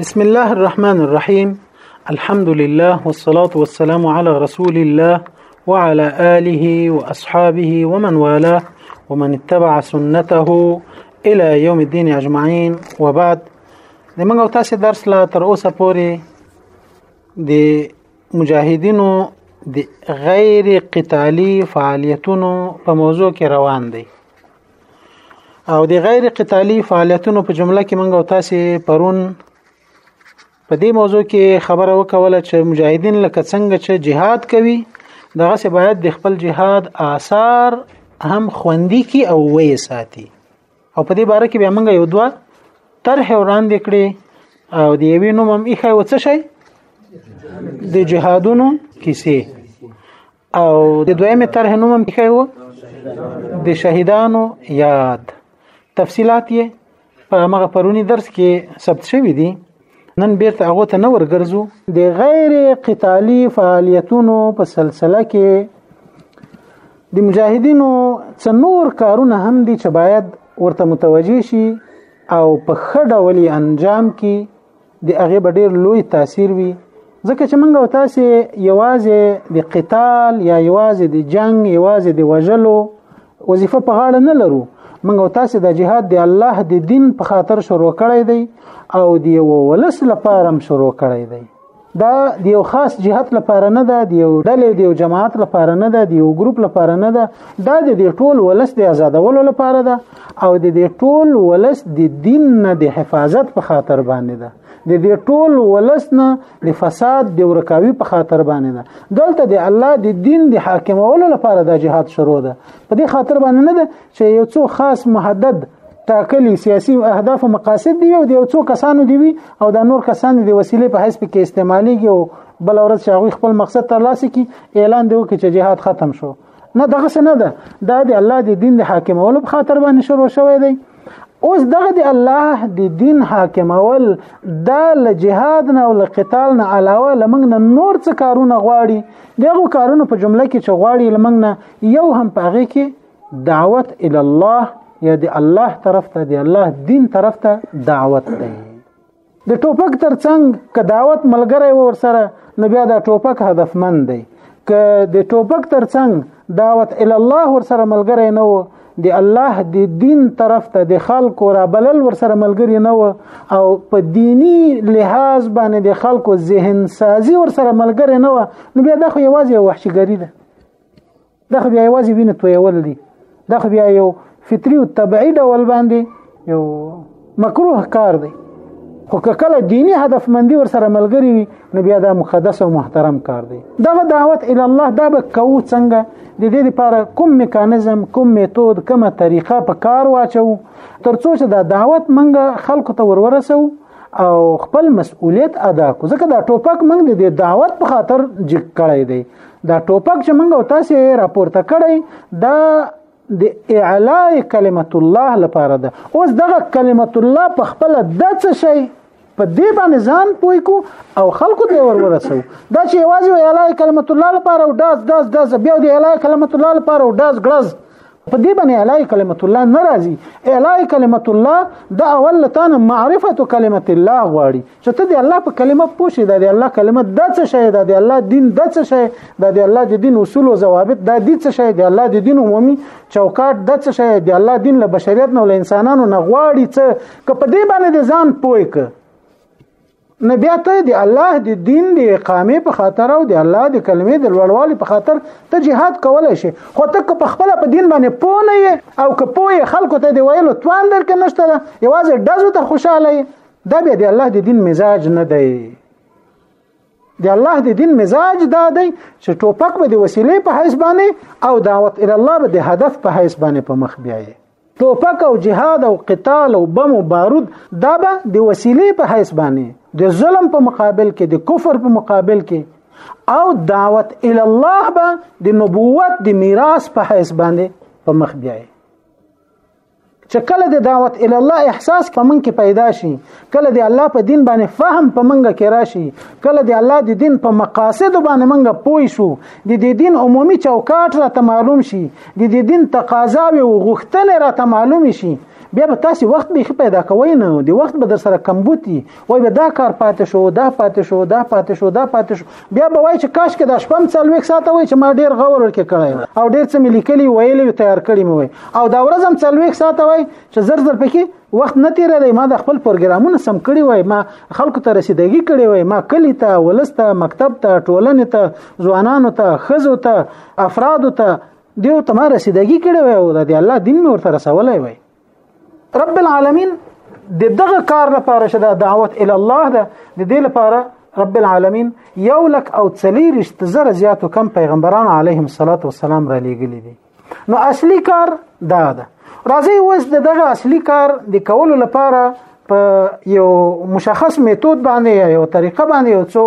بسم الله الرحمن الرحيم الحمد لله والصلاة والسلام على رسول الله وعلى آله وأصحابه ومن والاه ومن اتبع سنته إلى يوم الدين أجمعين وبعد د موږ تاسو درس لا تر اوسه پورې د مجاهدینو د غیر قتالي فعالیتونو په موضوع کې روان دی او د غیر قتالي فعالیتونو په جمله کې منګو تاسو پرون په دې موضوع کې خبره وکوله چې مجاهدین لکه څنګه چې جهاد کوي دغه سه باید د خپل جهاد آثار هم خوندي کی او وې ساتي او په دې باره کې به موږ یو دوه طرح وړاندې کړې او د یوې نوم هم ایخه وڅ شي د جهادونو کیسه او د دویمه طرح نوم هم کښی وو د شهیدانو یاد تفصيلات یې په هغه پرونی درس کې ثبت شوی دي نن بیرته هغه ته نه ورګرځو د غیر قتالي فعالیتونو په سلسله کې د مجاهدینو څ نور کارونه هم دي چې باید ورته متوجي شي او په خډه ولي انجام کې د هغه به ډیر لوی تاثیر وي ځکه چې موږ او تاسو یوازې د قتال یا یوازې د جنگ یوازې د وژلو وظیفه په غاړه نه لرو موږ او تاسو د جهاد د الله د دین په خاطر شروع کړی دی او د یو ولس لپاره هم شروع کړی دی دا د یو خاص جهت لپاره نه ده د یو ډلې د یو جماعت لپاره نه ده د یو ګروپ لپاره نه ده دا د ټول ولس د آزادولو لپاره ده او د دې ټول ولس د دین نه د حفاظت په خاطر باندې ده د دې ټول ولس نه د فساد د ورکاوي په خاطر باندې ده دلته د الله د دین د حاکمولو لپاره د جهاد شروع ده په دې خاطر باندې نه ده چې یو څو خاص محدد ټاکلي سیاسي اهداف او مقاصد دی او د یو څو کسانو دی او د نور کسانو دی وسیله په حساب کې استعمالي او بل ورځ چې هغه خپل مقصد ترلاسه کړي اعلان دی وکړي چې جهاد ختم شو نه دغه څه نه ده دا د الله د دین د حاکمولو په خاطر باندې شروع شوی دی اوس دغه د الله د دین حاکمول دا له جهاد نه او له قتال نه علاوه لمنګ نه نور څه کارونه غواړي دغه کارونه په جمله کې چې غواړي لمنګ نه یو هم پاغه کې دعوت ال الله یا د الله طرف ته د الله دین طرف ته دعوت دی د ټوپک ترڅنګ که دعوت ملګری ورسره نو بیا دا ټوپک هدفمند دی که د ټوپک ترڅنګ دعوت ال الله ورسره ملګری نه وو د الله د دین طرف ته د خلکو را بلل ورسره ملګری نه وو او په دینی لحاظ باندې د خلکو ذهن سازي ورسره ملګری نه وو نو بیا دا خو یوازې وحشیګری ده دا خو بیا یوازې وینه تویول دي دا خو بیا یو فطری او طبعي ډول باندې یو مکروه کار دی خو کله دینی هدف مندي ور سره ملګری وي نو بیا دا مقدس او محترم کار دی دغه دعوت ال الله دا به کو څنګه د دې لپاره کوم میکانیزم کوم میتود کومه طریقه په کار واچو ترڅو چې دا دعوت منګه خلکو ته ورورسو او خپل مسؤلیت ادا کو ځکه دا ټوپک منګ د دعوت په خاطر جګ کړی دی دا ټوپک چې موږ او تاسو راپورته کړی دا د اعلی کلمت الله لپاره ده اوس دغه کلمت الله په خپل د څه شي په دې باندې ځان پوي کو او خلکو ته ور ورسو دا چې یوازې اعلی کلمت الله لپاره او داس داس داس بیا د اعلی کلمت الله لپاره او داس ګړز په دې باندې الای کلمت الله ناراضي الای کلمت الله د اول لتانه معرفت کلمت الله غواړي چې ته د الله په کلمه پوښې د الله کلمه د څه شی د الله دین د څه شی د الله د دین اصول او ضوابط د دې څه شی د الله د دین عمومي چوکاټ د څه شی د الله دین له بشریت نه له انسانانو نه غواړي چې په دې باندې ځان پوي ک نو بیا ته د الله د دین د اقامې په خاطر او د الله د کلمې د لوړوالي په خاطر ته جهاد کولای شي خو ته که په خپل په دین باندې پوه نه یې او که پوه یې خلکو ته دی ویلو توان درکې نشته ده یوازې ډزو ته خوشاله یې دا بیا د الله د دین مزاج نه دی د الله د دین مزاج دا دی چې ټوپک به د وسیلې په حیث باندې او دعوت الی الله به د هدف په حیث باندې په مخ بیایي ټوپک او جهاد او قتال او بم او بارود دا به د وسیلې په حیث باندې د ظلم په مقابل کې د کفر په مقابل کې او دعوت ال الله به د نبوت د میراث په حیث باندې په مخ بیایي چې کله د دعوت ال الله احساس په من کې پیدا شي کله دی الله په دین باندې فهم په منګه کې راشي کله دی الله د دین په مقاصد باندې منګه پوي شو د دې دین عمومي چوکاټ را ته معلوم شي د دې دین تقاضاوي او غوښتنې را ته معلوم شي بیا به تاسو وخت به پیدا کوئ نه دی وخت به در سره کمبوتي وای به دا کار پاتې شو دا پاتې شو دا پاتې شو دا پاتې شو بیا به وای چې کاش کې د شپم څل وک ساته وای چې ما ډیر غور ورکې کړی او ډیر څه ملي کلی ویلې تیار کړی مې وای او دا ورځم څل وک ساته وای چې زر زر پکې وخت نه تیر دی ما د خپل پروګرامونه سم کړی وای ما خلکو ته رسیدګی کړی وای ما کلی ته ولسته مکتب ته ټولنې ته ځوانانو ته خزو ته افراد ته دیو ته ما رسیدګی کړی وای او د الله دین مې ورته رسولای وای رب العالمین د دغه کار لپاره شدا دعوت ال الله ده د دې لپاره رب العالمین یو لک او څلیرشت زره زیاتو کم پیغمبران علیهم الصلاۃ والسلام را لېږلي دي نو اصلي کار دا ده راځي اوس د دغه اصلي کار د کولو لپاره په یو مشخص میتود باندې یا یو طریقه باندې یو څو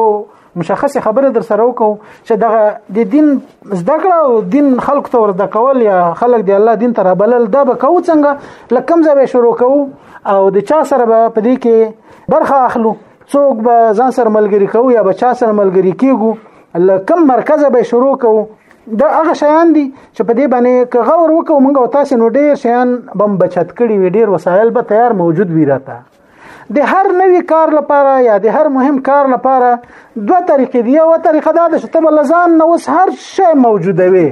مشخصه خبره در سره وکم چې دغه د دین زده کړه او دین خلق ته ورده کول یا خلق دی الله دین ته بلل دا به کو څنګه لکم ځای شروع کو او د چا سره به پدې کې برخه اخلو څوک به ځان سره ملګری کوو یا به چا سره ملګری کیږو لکم مرکز به شروع کوو دا هغه شیان دي چې په دې باندې که غور وکړو موږ او تاسو نو ډیر شیان بم بچت کړي وي ډیر وسایل به تیار موجود وي راته د هر نوي کار لپاره یا د هر مهم کار لپاره دوه طریقې دی یو طریقه دا ده چې تب لزان نو اوس هر شی موجوده وي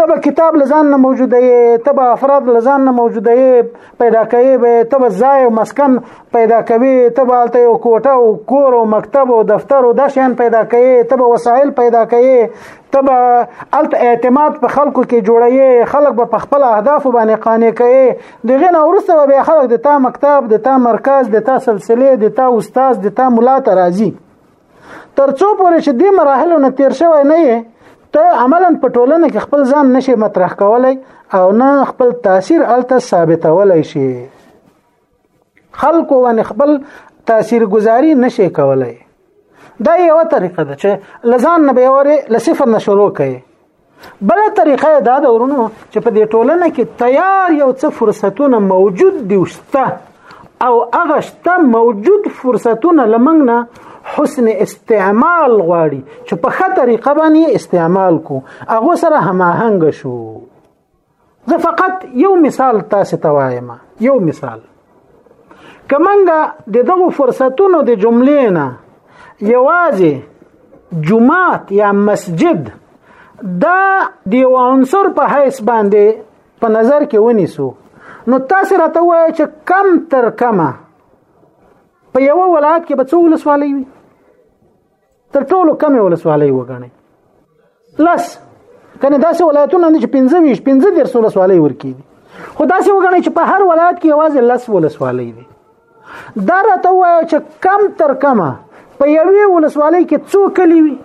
تب کتاب لزان نه موجوده وي تب افراد لزان نه موجوده وي پیدا کوي به ته به ځای او مسکن پیدا کوي ته به هلته یو کوټه او کور او مکتب او دفتر او د شیان پیدا کوي ته به وسایل پیدا کوي ته به هلته اعتماد په خلکو کې جوړوي خلک به په خپل اهداف باندې قانع کوي د غین اورسته به خلک د تا مکتب د تا مرکز د تا سلسله د تا استاد د تا ملا ته راځي ترڅو پورې چې دې مراحلو نه تیر شوی نه یې ته عملا په ټولنه کې خپل ځان نشي مطرح کولای او نه خپل تاثیر الته ثابتولای شي خلکو باندې خپل تاثیر گذاری نشي کولای دا یو طریقه ده چې لزان نه به وره لصفر نه شروع کړي بل طریقه دا د ورونو چې په دې ټولنه کې تیار یو څه فرصتونه موجود دي وسته او هغه شته موجود فرصتونه لمنګ نه حسن استعمال غواړي چې په ښه طریقه باندې استعمال کو هغه سره هماهنګ شو زه فقط یو مثال تاسو ته وایم یو مثال کمنګه د دغه فرصتونو د جملې نه یوازې جمعات یا مسجد دا د یو عنصر په حیث باندې په نظر کې ونیسو نو تاسو راته وایئ چې کم تر کمه په یو ولایت کې به څو ولسوالۍ وي تر ټولو کمې ولسوالۍ وګڼي لس کنه داسې ولایتونه دي چې 25 15 درس ولسوالۍ ورکی دي خو داسې وګڼي چې په هر ولایت کې یوازې لس ولسوالۍ دي دا راته وایي چې کم تر کمه په یوې ولسوالۍ کې څو کلی وي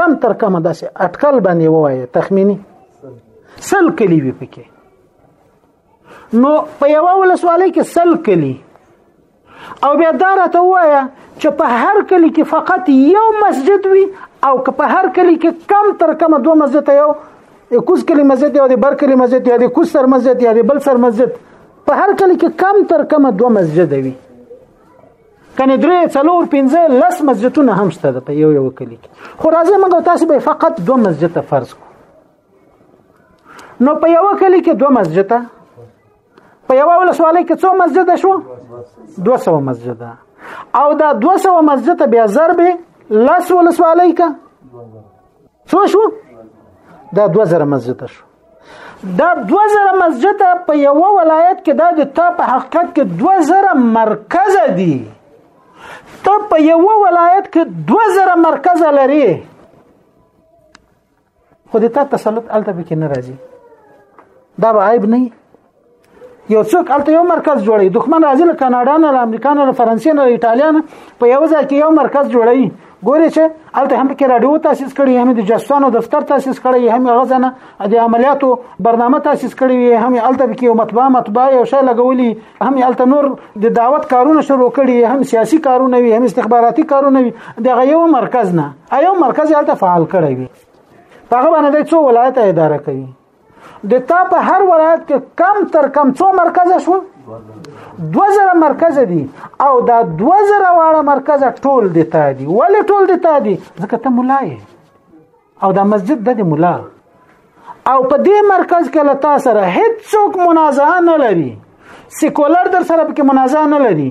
کم تر کمه داسې اټکل باندې وایي تخمینی سل کلی وي پکې نو په یو ولسوالۍ کې سل کلی او بیا دا راته وایه چې په هر کلی کې فقط یو مسجد وي او که په هر کلی کې کم تر کمه دوه مسجد یو کوز کلی مسجد یا د بر کلی مسجد یا د کوز سر مسجد یا د بل سر مسجد په هر کلی کې کم تر کمه دوه مسجد وي کنه درې څلور پنځه لس مسجدونه هم شته په یو یو کلی کې خو راځي موږ تاسو به فقط دوه مسجد فرض کو نو په یو کلی کې دوه مسجده په یو ولسوالۍ کې څو مسجده شو 200 مسجده او دا 200 مسجده بیا ضرب لس ولسوالۍ کا څو شو دا 2000 مسجده شو دا 2000 مسجده په یو ولایت کې دا د تا په حقیقت کې 2000 مرکز دي ته په یو ولایت کې 2000 مرکز لري خو د تا تسلط الته به کې نه راځي دا به عیب نه یو څوک الته یو مرکز جوړي دښمن راځي له کاناډا نه له امریکا نه له فرانسې نه له ایتالیا نه په یو ځای کې یو مرکز جوړي ګوري چې الته هم کې رادیو تاسیس کړي هم د جاسوسانو دفتر تاسیس کړي هم غزنه د عملیاتو برنامه تاسیس کړي هم الته کې یو مطبعه مطبعه یو شی لګولي هم یالته نور د دعوت کارونه شروع کړي هم سیاسي کارونه وي هم استخباراتي کارونه وي دغه یو مرکز نه ایو مرکز یالته فعال کړی وي هغه باندې څو ولایت اداره کوي د تا په هر ولایت کې کم تر کم څو مرکز شو 2000 مرکز دي او دا 2000 واړه مرکز ټول دي تا دي ولې ټول دي تا دي ځکه ته ملایې او دا مسجد د مولا او په دې مرکز کې له تاسو سره هیڅوک منازعه نه لري سیکولر در سره پکې منازعه نه لري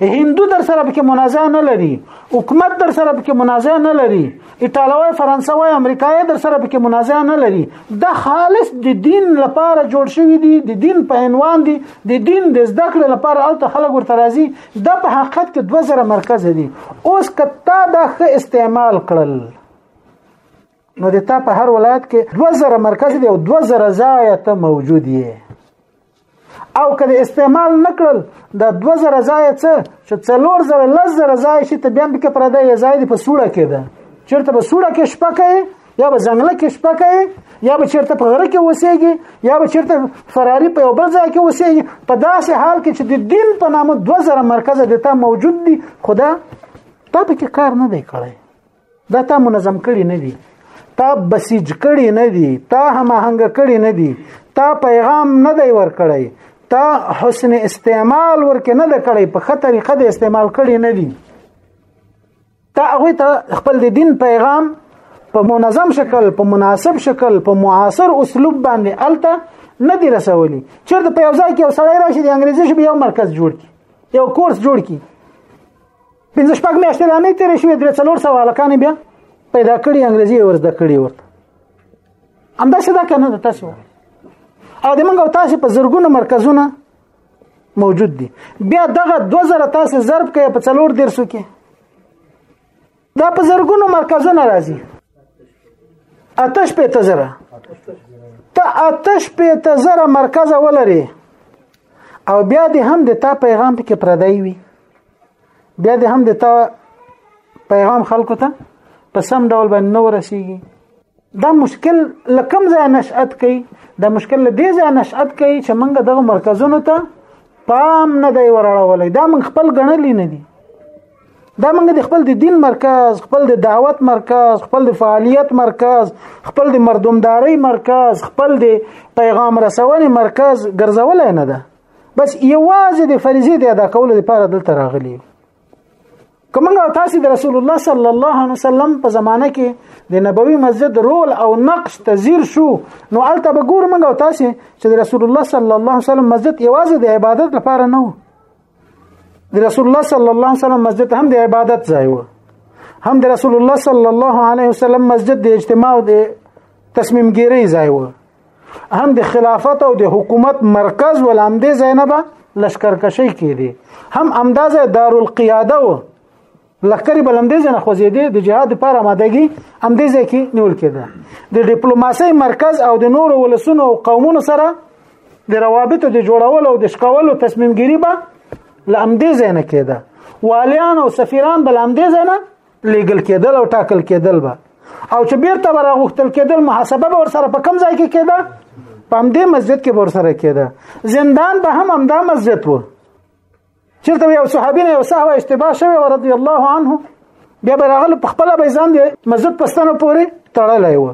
هندو در سره پکې منازعه نه لري حکومت در سره پکې منازعه نه لري ایتالوي فرانسوي امریکایي در سره پکې منازعه نه لري دا خالص د دین لپاره جوړ شوی دی د دین په عنوان دی د دین د زده کړې لپاره الته خلک ورته راځي دا په حقیقت کې 2000 مرکز دي اوس کته دا ښه استعمال کړل نو د تا په هر ولایت کې 2000 مرکز دی او 2000 ځای ته موجود یې او کله استعمال نکړل د 2000 ځای څه چې 3000 لزر ځای شي ته بیا پکې پر دې ځای دی په سوړه کې ده چیرته په سوړه کې شپه کوي یا به ځنګل کې شپه کوي یا به چیرته په غره کې وسیږي یا به چیرته فراری په یو بل ځای کې وسیږي په داسې حال کې چې د دین په نامه 2000 مرکز د تا موجود دي خدا تا پکې کار نه دی کړی دا تا منظم کړي نه دي تا بسیج کړي نه دي تا هماهنګ کړي نه دي تا پیغام نه دی ور کړی تا حسن استعمال ورکه نه د کړی په خطر قد استعمال کړي نه دي تا هغه ته خپل د دین پیغام په منظم شکل په مناسب شکل په معاصر اسلوب باندې الته نه دی رسولي چیرته په یو ځای کې یو سړی راشي د انګریزي ژبې یو مرکز جوړ کی یو کورس جوړ کی پنځه شپږ میاشتې لا نه تېرې شوې درې څلور سوه هلکانې بیا پیدا کړي انګریزي یې ور زده کړي ورته همداسې دا که نه ده تاسې او د موږ او تاسې په زرګونو مرکزونه موجود دي بیا دغه دوه زره تاسې ضرب کوي په څلور درسو کې دا په زرګونو مرکزونه راځي اتش په تزره ته اتش په تزره مرکز ولري او بیا دې هم د تا پیغام پکې پردی وي بیا دې هم د تا پیغام خلکو ته په سم ډول باندې نه ورسیږي دا مشکل لکم ځای نشأت کوي دا مشکل له دې ځای نشأت کوي چې موږ دغه مرکزونو ته پام نه دی وراړولای دا موږ خپل غنلې نه دي دا موږ د خپل د دین مرکز خپل د دعوت مرکز خپل د فعالیت مرکز خپل د مردمداري مرکز خپل د پیغام رسونې مرکز ګرځولای نه ده بس یوازې د فریضې د ادا کولو لپاره دلته راغلی کومه تاسو د رسول الله صلی الله علیه وسلم په زمانه کې د نبوي مسجد رول او نقش تزیر شو نو البته به ګور موږ تاسو چې د رسول الله صلی الله علیه وسلم مسجد یوازې د عبادت لپاره نه و د رسول الله صلی الله علیه وسلم مسجد هم د عبادت ځای و هم د رسول الله صلی الله علیه وسلم مسجد د اجتماع او د تصمیم ګیری ځای و هم د خلافت او د حکومت مرکز ولامدې زینب لشکرکشي کېدی هم امدازه دارالقیاده و لخکری بلمدې ځنه خوځېدې د جهاد لپاره مادهګي امدې ځکه نیول کېده د ډیپلوماسي مرکز او د نورو ولسونو او قومونو سره د روابطو د جوړولو او د شکولو تصمیم ګیری به لامدې ځنه کېده والیان او سفیران بلمدې ځنه لیګل کېدل او ټاکل کېدل به او چې بیرته وراغښتل کېدل محاسبه به ورسره په کم ځای کې کېده په همدې مسجد کې ورسره کېده زندان به هم همدا مسجد و چېرته یو صحابي نه یو سهو اشتباه شوی و رضی الله عنه بیا به راغله په خپله به یې ځان د مسجد په ستنو پورې تړلی و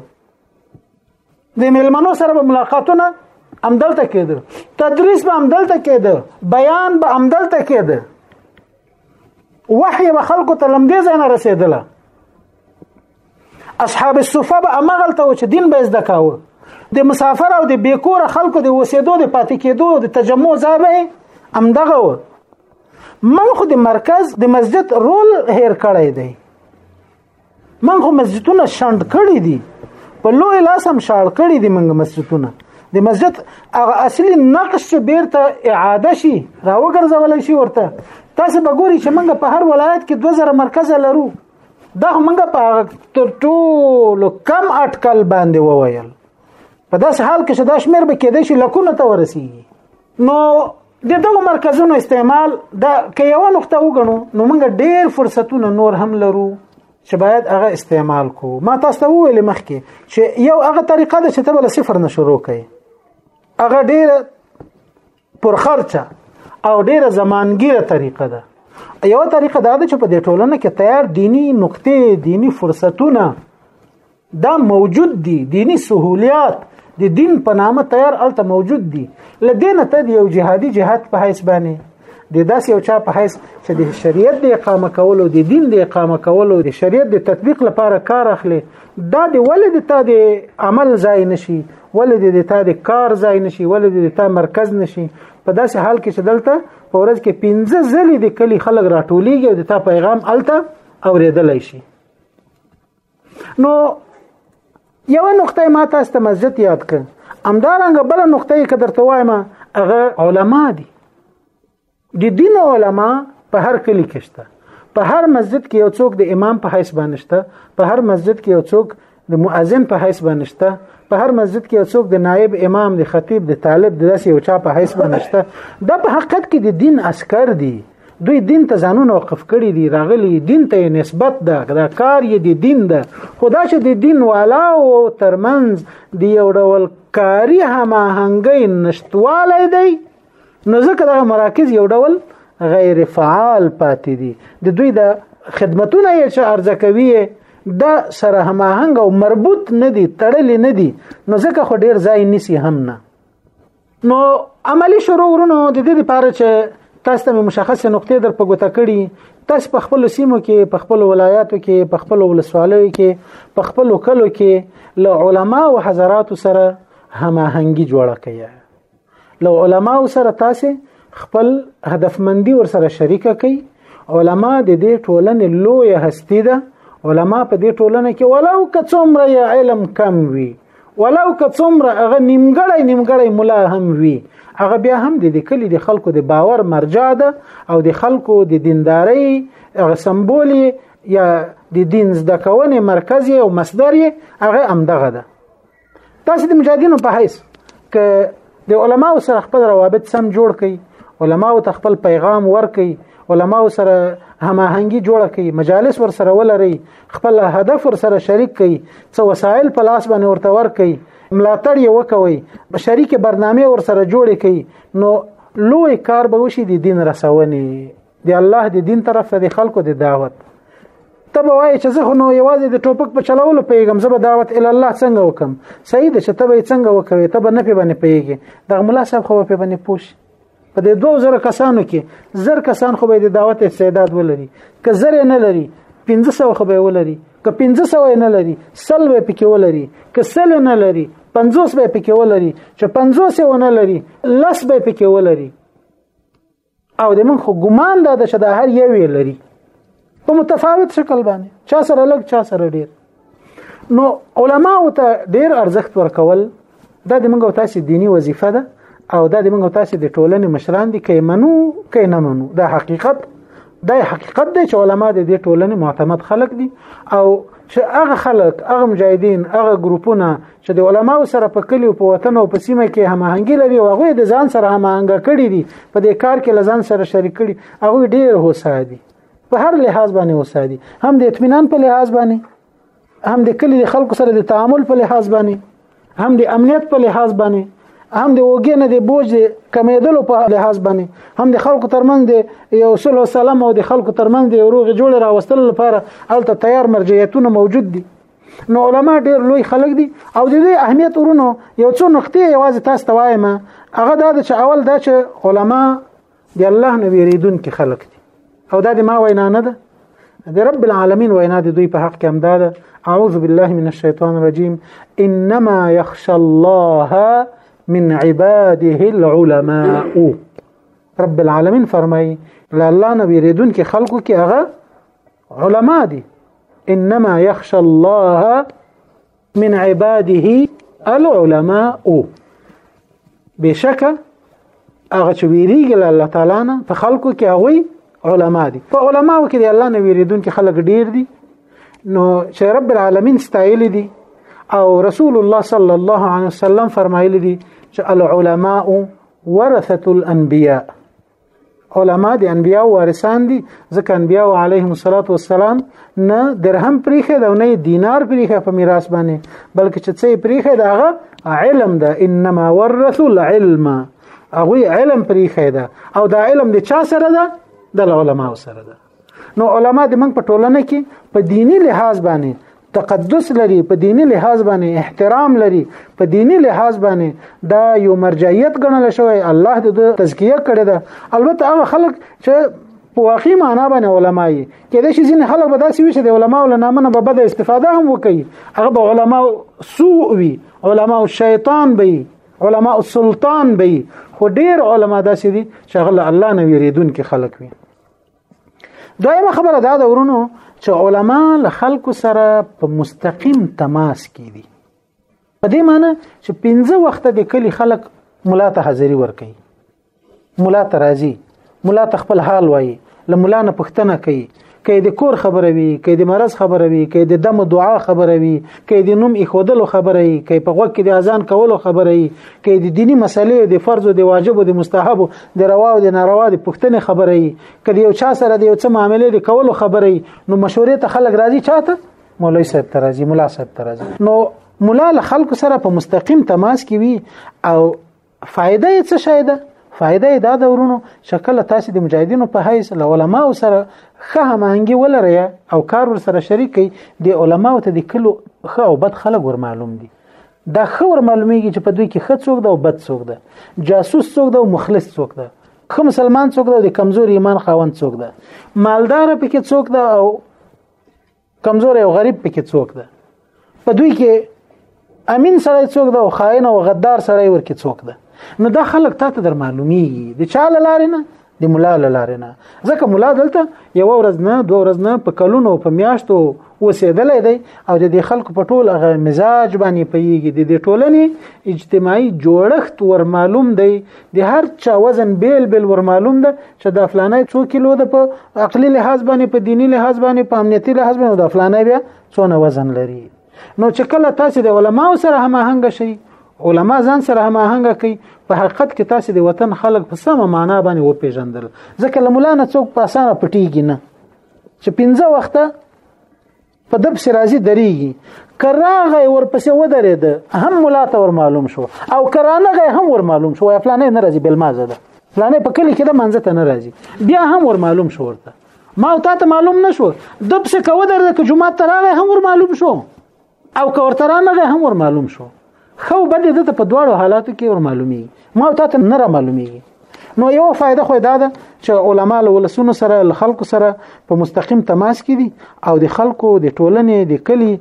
د میلمنو سره به ملاقاتونه همدلته کېده تدریس به همدلته کېده بیان به همدلته کېده وحی به خلکو ته لمدې ځای نه رسېدله اصحاب الصفه به امغلته و چې دین به زده کاوه د مسافر او د بیکور خلکو د وسیدو د پاتې کېدو د تجمع ځای به همدغه و من خو د مرکز د مسجد رول هیر کړی دی من خو مسجدونه شاند کړی دي په لوی لاس هم شاړ کړی دي منګ مسجدونه د مسجد هغه اصلي نقش چې بیرته اعاده شي راوګرځول شي ورته تاسو به ګوري چې منګ په هر ولایت کې 2000 مرکز لرو دا منګ په تر ټولو کم اټکل باندې وویل په داس حال کې چې دا شمیر به کېدې شي لکونه ته ورسیږي نو د دغه مرکزونو استعمال د که یو نقطه وګڼو نو موږ ډیر فرصتونه نور هم لرو چې باید هغه استعمال کو ما تاسو ته وویل مخکې چې یو هغه طریقه ده چې ته بل صفر نه شروع کړي هغه ډیر پر خرچه او ډیره زمانګیره طریقه ده یو طریقه دا ده چې په دې ټولنه کې تیار دینی نقطې دینی فرصتونه دا موجود دي دینی سہولیات د دین په نامه تیار الته موجود دي لدینه ته یو جهادي جهاد په حیث باندې د داس یو چا په حیث چې د شریعت د اقامه کولو د دین د اقامه کولو د شریعت د تطبیق لپاره کار اخلي دا د ولید ته د عمل ځای نشي ولید د ته د کار ځای نشي ولید د ته مرکز نشي په داسې حال کې چې دلته په ورځ کې 15 ځلې د کلی خلک راټولېږي او د تا پیغام الته اوریدلای شي نو یو نقطه ما تاسو ته مسجد یاد کړ همدارنګه بل نقطه کې درته وایم هغه علما دي د دین علما په هر کلی کې شته په هر مسجد کې یو څوک د امام په حیث باندې شته په هر مسجد کې یو څوک د مؤذن په حیث باندې شته په هر مسجد کې یو څوک د نائب امام د خطیب د طالب د داسې یو چا په حیث باندې شته دا په حقیقت کې د دین عسكر دي دوی دین ته ځانونه وقف کړي دي راغلي دین ته نسبت ده دا کار یې د دین ده خدا چې د دین والا او ترمنځ د یو ډول کاری هماهنګۍ نشټوالی دی نو ځکه دغه مراکز یو ډول غیر فعال پاتې دي د دوی د خدمتونه یې چې ارزه کوي دا سره هماهنګ او مربوط نه دي تړلې نه دي نو ځکه خو ډیر ځای نسی هم نه نو عملی شروع ورونو د دې لپاره چې تاسو ته مشخصه نقطې در په ګوته کړي تاسو په خپل سیمو کې په خپل ولایاتو کې په خپل ولسوالیو کې په خپل کلو کې له علما او حضرات سره هماهنګي جوړه کړئ له علما سره تاسو خپل هدفمندي ور سره شریکه کړئ علما د دې ټولنې لوی هستی ده علما په دې ټولنه کې ولو که څومره علم کم وي ولو که څومره هغه نیمګړی نیمګړی مولا هم وي هغه بیا هم د کلی د خلکو د باور مرجع ده او د خلکو د دیندارۍ هغه سمبول یا د دین زده کونې مرکز او مصدر هغه امدغه ده تاسو د مجاهدینو په حیث که د علماو سره خپل روابط سم جوړ کړئ علماو ته خپل پیغام ورکړئ علماو سره هماهنګي جوړه کړئ مجالس ور سره ولرئ خپل هدف ور سره شریک کړئ څو وسایل په لاس باندې ورته ورکړئ ملاتړ یې وکوي شریک برنامه ور سره جوړ کړئ نو لوی کار به وشي د دین رسونې دی الله د دین طرف ته د خلکو د دعوت ته به وایي چې زه خو نو یوازې د ټوپک په چلولو پیغام زه به دعوت ال الله څنګه وکم صحیح ده چې ته به څنګه وکوي ته به نه پی باندې پیږي دغه مولا صاحب خو په باندې پوښ په دې 2000 کسانو کې زر کسان خو به د دعوت استعداد ولري که زر نه لري 1500 خو به ولري که 1500 نه لري سل به پکې ولري که سل نه لري 50 به پکې ولري چې 50 ونه لري لس به پکې ولري او د من خو ګمان دا د شدا هر یو لري په متفاوت شکل باندې چا سره لګ چا سره ډیر نو علما او ته ډیر ارزښت ورکول دا د موږ تاسو دینی وظیفه ده او دا د موږ تاسو د ټولنې مشران دي کې منو کې نه منو دا حقیقت دا حقیقت دی چې علما د دې ټولنې معتمد خلک دي او چې هغه خلک هغه مجاهدین هغه ګروپونه چې د علماو سره په کلیو په وطن او په سیمه کې هماهنګي لري او هغه د ځان سره هماهنګ کړي دي په دې کار کې لزان سره شریک کړي هغه ډیر هوسا دي په هر لحاظ باندې هوسا دي هم د اطمینان په لحاظ باندې هم د کلی خلکو سره د تعامل په لحاظ باندې هم د امنیت په لحاظ باندې هم د وګې نه د بوج کمیدلو په لحاظ باندې هم د خلکو ترمنځ د یو صلح سلام او د خلکو ترمنځ د یو روغ جوړ راوستلو لپاره الته تیار مرجعیتونه موجود دي نو علما ډیر لوی خلک دي او د دې اهمیت ورونو یو څو نقطې یوازې تاسو ته وایم هغه دا چې اول دا چې علما د الله نه ویریدون کې خلک دي او دا د ما وینا نه ده د رب العالمین وینا د دوی په حق کې هم دا ده اعوذ بالله من الشیطان الرجیم انما یخشى الله من عباده العلماء رب العالمین فرمای لا الله نه ویریدون کې خلکو کې هغه علماء دي انما يخشى الله من عباده العلماء بشکه هغه چې ویریږي له الله تعالی نه په خلکو کې هغوی علما دي په علماو کې د الله نه ویریدونکي خلک ډیر دي نو چې رب العالمین ستایلی دي او رسول الله صلی الله علیه وسلم فرمایلی دي چې العلماء ورثه الانبیاء علما د انبیاء وارثان دي ځکه انبیاء علیهم الصلاۃ والسلام نه درهم پریخه دا نه دینار پریخه په میراث باندې بلکې چې څه پریخه دا هغه علم ده انما ورثوا العلم هغه علم پریخه ده او دا علم د چا سره ده د علماء سره ده نو علما د موږ په ټولنه کې په دینی لحاظ باندې تقدس لري په دینی لحاظ باندې احترام لري په دینی لحاظ باندې دا یو مرجعیت ګڼل شوی الله د تزکیه کړی ده البته هغه خلک چې په واقعي معنا باندې علما یې کله چې ځینې خلک به داسې وي چې د علماو له نامه به بده استفاده هم وکړي هغه به علما سوء وي علما شیطان به علما سلطان به خو ډیر علما داسې دي چې هغه الله نه ویریدونکي خلک وي دویمه خبره دا ده ورونو چې علما له خلکو سره په مستقیم تماس کې دي په دې معنی چې پنځه وخت د کلی خلک مولا ته حاضری ورکړي مولا ته راځي مولا ته خپل حال وایي له مولا نه پوښتنه کوي کې د کور خبره وي کې د مرز خبره وي کې د دم دعا خبره وي کې د نوم اخودلو خبره وي کې په غوږ کې د اذان کولو خبره وي کې د دینی مسلې او د فرض او د واجب او د مستحب او د روا او د ناروا د پښتنې خبره ای کله یو چا سره د یو څه معاملې د کولو خبره ای نو مشورې ته خلک راځي چاته مولوی صاحب ته راځي مولا صاحب ته راځي نو مولا له خلک سره په مستقیم تماس کې وي او فائدہ یې څه شاید فائدہ یې دا د ورونو شکل تاسو د مجاهدینو په حیث له علما سره خه همانګي ولري او کار ور سره شریکي د علما ته د کلو خه او بد خلک ور معلوم دي دا خور معلومیږي چې په دوی کې ښه څوک ده او بد څوک ده جاسوس څوک ده او مخلص څوک ده خو مسلمان څوک ده د کمزور ایمان خاوند څوک ده مالدار پکې څوک ده او کمزور او غریب پکې څوک ده په دوی کې امین سړی څوک ده او خائن او غدار سړی ورکې څوک ده نو دا خلک تاسو در معلومیږي د چا لارې نه د مولا لاره نه ځکه مولا دلته یو ورځ نه دوه ورځ نه په کلونو په میاشتو وسیدلې دی او د دې خلکو په ټول هغه مزاج باندې پیږي د دې ټولنې اجتماعي جوړښت ور معلوم دی د هر چا وزن بیل بیل ور معلوم ده چې د فلانه څو کیلو ده په عقلي لحاظ باندې په دینی لحاظ باندې په امنیتي لحاظ باندې د فلانه بیا څونه وزن لري نو چې کله تاسو د علما سره هماهنګ شئ علما ځان سره هماهنګ کوي په حقیقت کې تاسو د وطن خلک په سمه معنا باندې وپیژندل ځکه لمولا نه څوک په اسانه پټیږي نه چې پنځه وخته په دب سرازي دريږي کراغه ورپسې ودرېد هم مولا ته ور معلوم شو او کرانغه هم ور معلوم شو فلانه نه راځي بل مازه ده فلانه په کلی کې د منځ ته نه راځي بیا هم ور معلوم شو ورته ما او تاته معلوم نشو د پس کو در که جمعه تراغه هم ور معلوم شو او که ورته رانغه هم ور معلوم شو خو بده د په دواړو حالاتو کې ور معلومي ما او تاته نه را معلومي نو یو فائدہ خو دا ده چې علما له ولسونو سره له خلکو سره په مستقیم تماس کې دي او د خلکو د ټولنې د کلی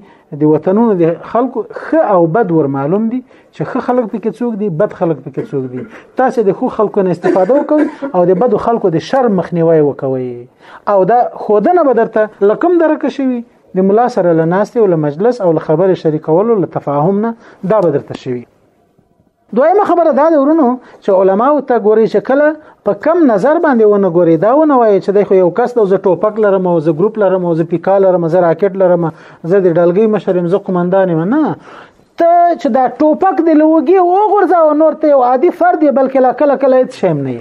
د وطنونو د خلکو خ او بد ور معلوم دي چې ښه خلک پکې څوک دي بد خلک پکې څوک دي تاسو د ښو خلکو نه استفاده وکړئ او د بدو خلکو د شر مخنیوي وکوي او دا خودنه به درته لکم درک شوي د ملا سره لناستي او مجلس او خبره شریکولو له تفاهم نه دا به درته شوي دویمه خبره دا ده ورونو چې علما او ته ګوري چې کله په کم نظر باندې ونه ګوري دا ونه وایي چې د خو یو کس د زه ټوپک لرم او زه ګروپ لرم او زه پیکا لرم زه راکټ لرم زه د ډلګي مشرم زه قومندان نه ته چې دا ټوپک دی لوګي او غورځا او نور ته یو عادي فرد دی بلکې لا کله کله هیڅ شیم نه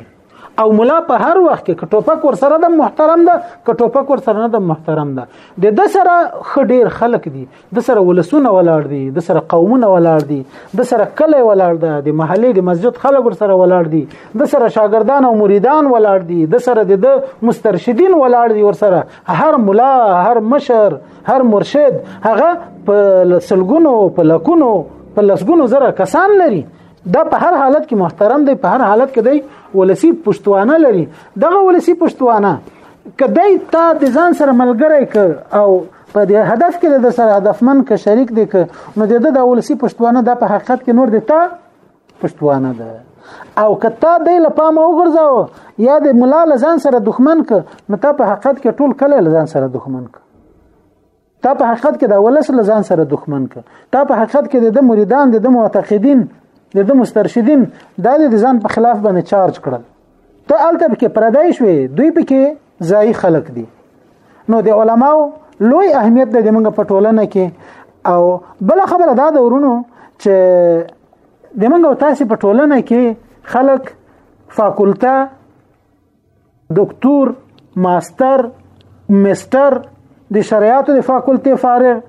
او مولا په هر وخت کې کټوپک ور سره د محترم ده کټوپک ور سره نه د محترم ده د د سره خډیر خلک دي د سره ولسونه ولاړ دي د سره قومونه ولاړ دي د سره کله ولاړ ده د محلي د مسجد خلک ور سره ولاړ دي د سره شاګردان او مریدان ولاړ دي د سره د مسترشدین ولاړ دي ور سره هر مولا هر مشر هر مرشد هغه په لسلګونو په لکونو په لسګونو زره کسان لري دا په هر حالت کې محترم دی په هر حالت کې دی ولسی پښتوانه لري دغه ولسی پښتوانه کدی تا د ځان سره ملګری ک او په دې هدف کې د سره هدفمن ک شریک دی ک نو د د ولسی پښتوانه د په حقیقت کې نور دی ته پښتوانه ده او کته دی له پامه وګرځاو یا د مولا لزان سره دښمن ک نو ته په حقیقت کې ټول کله لزان سره دښمن ک تا په حقیقت کې د ولس لزان سره دښمن ک تا په حقیقت کې د مریدان د معتقدین د مسترشدین د ځان په خلاف باندې چارج کړل ته الته پکې پردای شوې دوی پکې ځای خلق دي نو د علماو لوی اهمیت د موږ په ټولنه کې او بل خبره دا د ورونو چې د موږ تاسو په ټولنه کې خلق فاکولته دکتور ماستر مستر د شریعتو د فاکولته فارغ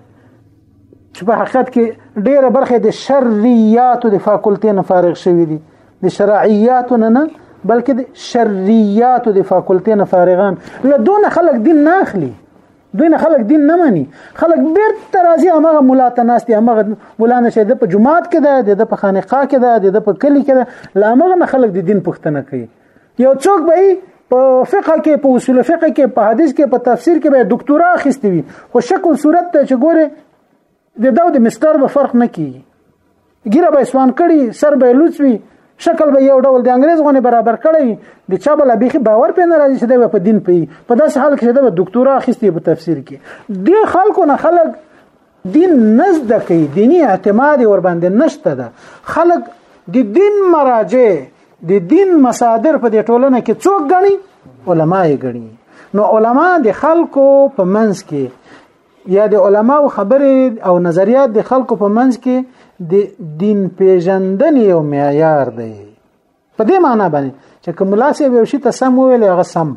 چې په حقیقت کې ډیره برخه د شریعتو د فاکولته نه فارغ شوی دي د شرعیاتو نه نه بلکې د شریعاتو د فاکولټې نه فارغان له دونه خلک دین نه اخلي دوی نه خلک دین نه مني خلک بیرته راځي هغه مولا ته ناست دي هغه مولا نه شه د په جماعت کې ده د په خانقاه کې ده د په کلی کې ده لا هغه نه خلک د دین پښتنه کوي یو څوک به په فقه کې په اصول فقه کې په حدیث کې په تفسیر کې به دکتورا اخیستي وي خو شکل صورت ته چې ګوره د داو د مستر به فرق نه کیږي ګیره به سوان کړي سر به لوڅ وي شکل به یو ډول د انګريز غونې برابر کړي د چا بل به باور پې نه راځي چې دا په دین پي په داس حال کې دا ډاکټورا اخیستي په تفسیر کې د خلکو نه خلک دین نزد کوي دینی اعتماد ور باندې نشته ده خلک د دین مراجع د دین مصادر په دې ټولنه کې څوک غني علما یې غني نو علما د خلکو په منځ کې یا د علماو خبرې او نظریات د خلکو په منځ کې د دین پیژندنې یو معیار دی په دې معنی باندې چې کوم لاسي یو شی ته سم ویل هغه سم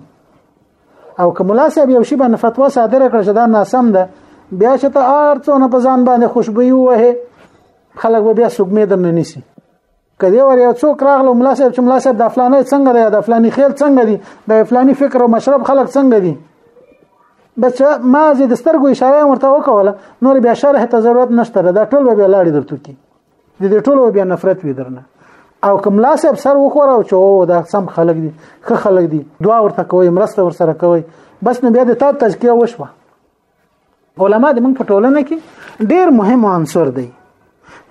او کوم لاسي یو شی باندې فتوا صادره کړ چې دا ناسم ده بیا چې ته ارڅونه په ځان باندې خوشبوئی وه خلک بیا سګمې درنه نیسی کدی ور یو څوک راغلو ملا صاحب چې ملا صاحب د فلانه څنګه دی د فلانی خیل څنګه دی د فلانی فکر او مشرب خلک څنګه دی بس ما زه د سترګو اشاره ورته وکوله نور بیا شرح ته ضرورت نشته دا ټول به لاړې درته کی د دې ټولو بیا نفرت وی درنه او کوم لا سب سر وخوره او چو دا سم خلق دي خه خلق دي دعا ورته کوي مرسته ورسره کوي بس نو بیا د تا تزکیه وشوه علما د موږ په ټولنه کې ډیر مهم عنصر دی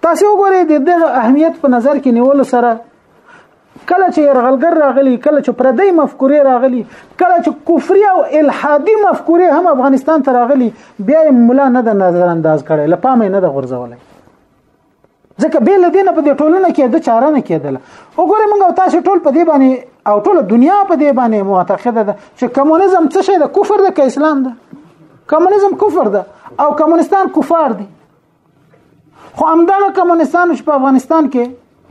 تاسو وګورئ د دغه اهمیت په نظر کې نیولو سره کله چې يرغلګر راغلي کله چې پردی مفکورې راغلي کله چې کفري او الحادي مفکورې هم افغانستان ته راغلي بیا مولا نه د نظر انداز کړي لپاره نه د غرزولای ځکه به له دینه په دې ټولنه کې د چاره نه کېدله وګوره موږ تاسو ټول په دې باندې او ټول دنیا په دې باندې معتقده ده چې کمونیزم څه شی ده کفر ده که اسلام ده کمونیزم کفر ده او کمونستان کفار دي خو همدغه کمونستان چې په افغانستان کې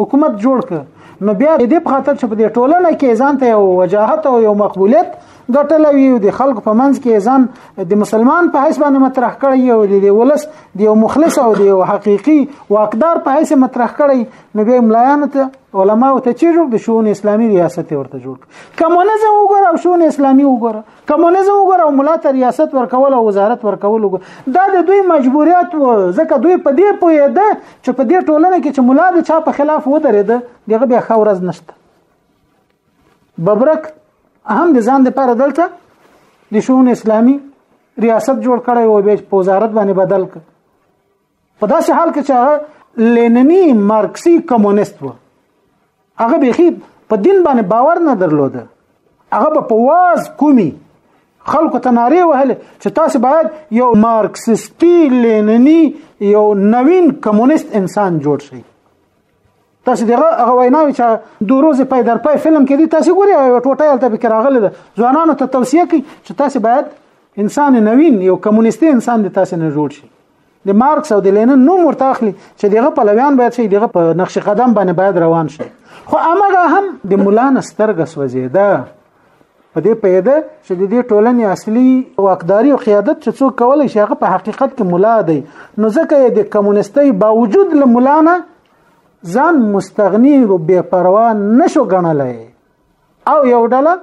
حکومت جوړ کړ نو بیا دې په خاطر چې په دې ټولنه کې ځان ته یو وجاهت او یو مقبولیت ګټل وي د خلکو په منځ کې ځان د مسلمان په حیث باندې مطرح کړی او د ولس د یو مخلص او د یو حقيقي واقدار په حیث مطرح کړی نو به ملایانو ته علما او ته چیرې د شون اسلامي ریاست ورته جوړ کمونیزم وګوره او شون اسلامي وګوره کمونیزم وګوره او ملات ریاست ورکول او وزارت ورکول وګوره دا د دوی مجبوریت و ځکه دوی په دې پوهې ده چې په دې ټولنه کې چې ملا د چا په خلاف ودرېده دغه به خورز نشته ببرک هم د ځان لپاره دلته د شون اسلامی ریاست جوړ کړی او به په وزارت باندې بدل کړ په داسې حال کې چې هغه لیننی مارکسی کمونیست و هغه به خې په دین باندې باور نه درلود هغه په واز کومي خلکو ته ناره وهله چې تاسو باید یو مارکسیستی لیننی یو نوین کمونیست انسان جوړ شئ تاسو دغه هغه ویناوي چې د روزي پای در پای فلم کې دي تاسو ګوري او ټوټه یلته به راغله ده ځوانانو ته توصيه کوي چې تاسو باید انسان نوین یو کمونیستي انسان د تاسو نه جوړ شي د مارکس او د لینن نوم ورته اخلي چې دغه پلویان باید شي دغه په نقش قدم باندې باید روان شي خو امغه هم د مولانا سترګ سوځي ده په دې پیدا چې د دې ټولنې اصلي واکداري او قیادت چې څوک کولای شي هغه په حقیقت کې مولا دی نو ځکه یې د کمونیستۍ باوجود له مولا نه ځان مستغنی او بې پروا نشو ګڼلای او یو ډله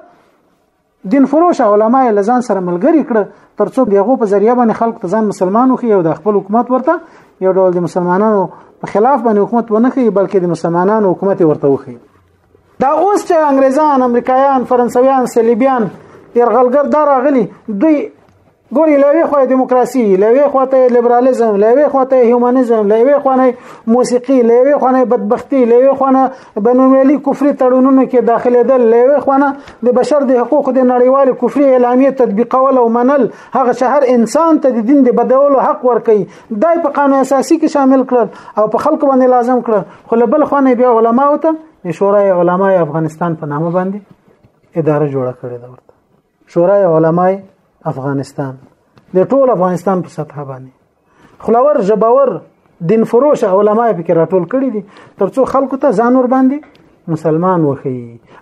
دین فروش علما یې لزان سره ملګری کړ ترڅو دغه په ذریعہ باندې خلک ته ځان مسلمانو خي او د خپل حکومت ورته یو ډول د مسلمانانو په خلاف باندې حکومت ونه خي بلکې د مسلمانانو حکومت ورته وخی دا اوس چې انګريزان امریکایان فرانسویان صلیبیان يرغلګر دا راغلي دوی ګوري لوي خو دیموکراسي لوي خو ته لیبرالیزم لوي خو ته هیومنزم لوي خو نه موسیقي لوي خو نه بدبختی لوي خو نه بنوملي کفري تړونونو کې داخله دل لوي خو نه د بشر د حقوقو د نړیوال کفري اعلامیه تطبیقول او منل هغه شهر انسان ته د دین د بدلولو حق ورکي دای په قانون اساسي کې شامل کړل او په خلکو باندې لازم کړل خو له بل خو نه بیا علما او ته د شورای علماي افغانستان په نامه باندې اداره جوړه کړې ده ورته شورای علماي افغانستان د ټول افغانستان په سطح باندې خلاور جباور دین فروش علما په کې راټول کړي دي ترڅو خلکو ته ځان ور باندې مسلمان وخی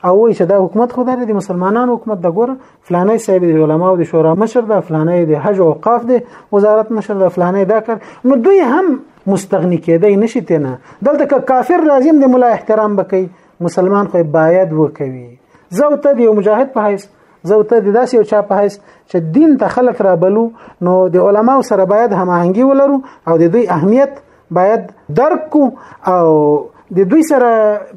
او وای چې دا حکومت خدای دی مسلمانانو حکومت د ګوره فلانه صاحب د علماو د شورا مشر ده فلانه د حج او اوقاف دی وزارت مشر ده فلانه دا کار نو دوی هم مستغنی کېدای نشي تنه دلته که کافر راځم د مولا احترام بکې مسلمان خو باید وکوي زه ته د مجاهد په حیث زه ته د داسې یو چا په حیث چې دین ته خلک را بلو نو د علماو سره باید هماهنګي ولرو او د دوی اهمیت باید درک کو او د دوی سره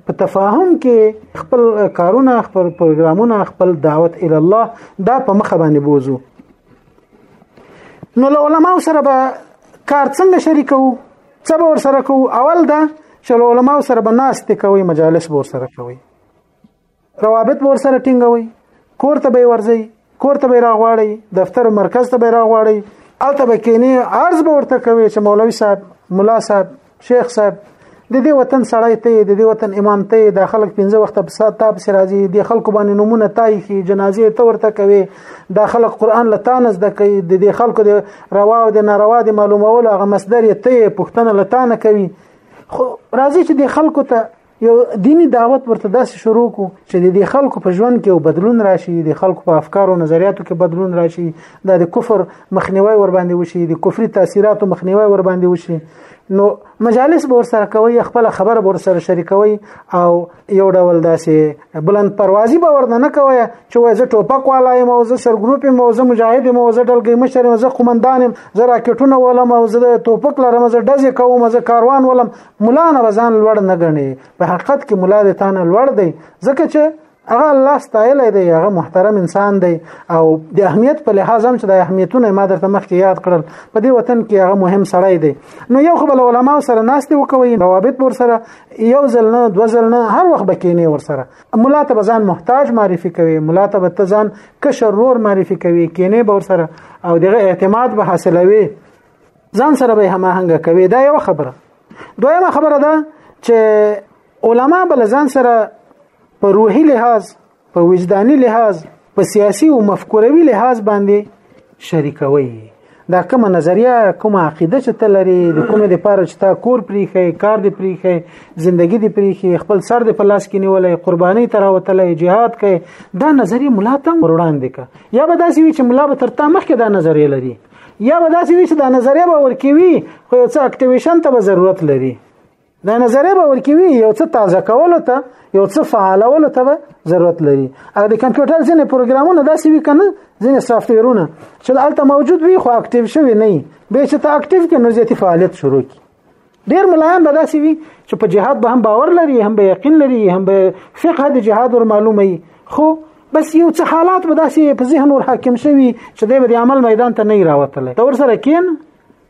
په تفاهم کې خپل کارونه خپل پروګرامونه خپل دعوت ال الله دا په مخ باندې بوزو نو له علما سره به کار څنګه شریکو څه به ور سره کو اول دا چې له علما سره به ناست کوي مجالس به سره کوي روابط به ورسره ټینګوي کور ته به ورځي کور ته به راغواړي دفتر مرکز ته به راغواړي الته به کینی عرض به ورته کوي چې مولوي صاحب ملا صاحب شیخ صاحب د دې وطن سړی ته د دې وطن امام ته د خلک پنځه وخت په سات تاب سر راځي د خلکو باندې نمونه تای کی جنازې ته ورته کوي د خلک قران لتانز د کوي د دې خلکو د روا او د ناروا د معلومولو هغه مصدر ته پښتنه لتانه کوي خو راځي چې د خلکو ته یو دینی دعوت ورته داسې شروع کو چې د دې خلکو په ژوند کې یو بدلون راشي د خلکو په افکار او نظریاتو کې بدلون راشي دا د کفر مخنیوي ور باندې وشي د کفري تاثیراتو مخنیوي ور باندې وشي نو مجالس به سره کوي خپل خبر به سره شریکوي او یو ډول داسې بلند پروازي به ورنه نه کوي چې وای زه ټوپک والایم او زه سرګروپ مو زه مجاهد مو زه ډلګي مشر مو زه قومندان زه راکټونه ولم او زه ټوپک لرم زه دزې کوم زه کاروان ولم مولا نه بزان لوړ نه غني په حقیقت کې مولا د تانه لوړ دی ځکه چې هغه الله ستایل دی هغه محترم انسان دی او د اهمیت په لحاظ هم چې د اهمیتونه ما درته مخکې یاد کړل په دې وطن کې هغه مهم سړی دی نو یو خبر علماء سره ناشته وکوي روابط ور سره یو ځل نه دو ځل نه هر وخت بکینه ور سره مولا ته بزان محتاج معرفي کوي مولا ته بتزان کشر رور معرفي کوي کینه به ور سره او دغه اعتماد به حاصلوي ځان سره به هماهنګ کوي دا یو خبره دویمه خبره ده چې علما بل ځان سره په روحي لحاظ په وجداني لحاظ په سیاسي او مفکوروي لحاظ باندې شریکوي دا کومه نظریه کومه عقیده چې ته لري د کومه د پاره چې تا کور پریخي کار دی پریخي زندگی دی پریخي خپل سر دی په لاس کې نیولې قرباني تر وتلې جهاد کوي دا نظریه ملاته وروړاندې کا یا به داسې وي چې ملا به تر تا مخکې دا نظریه لري یا به داسې وي چې دا نظریه به ورکوي خو یو څه اکټیویشن ته به ضرورت لري دا نظریه به ورکوي یو څه تازه کولو ته یو څه فعالولو ته به ضرورت لري او د کمپیوټر ځینې پروګرامونه داسې وي کنه ځینې سافټویرونه چې هلته موجود وي خو اکټیو شوی نه وي به چې ته اکټیو کې نو زیاتی فعالیت شروع کی ډیر ملایان به داسې وي چې په جهاد به هم باور لري هم به یقین لري هم به فقه د جهاد ور معلومه وي خو بس یو څه حالات به داسې په ذهن ور حاکم شوي چې دی به د عمل میدان ته نه راوتلی ته ورسره کین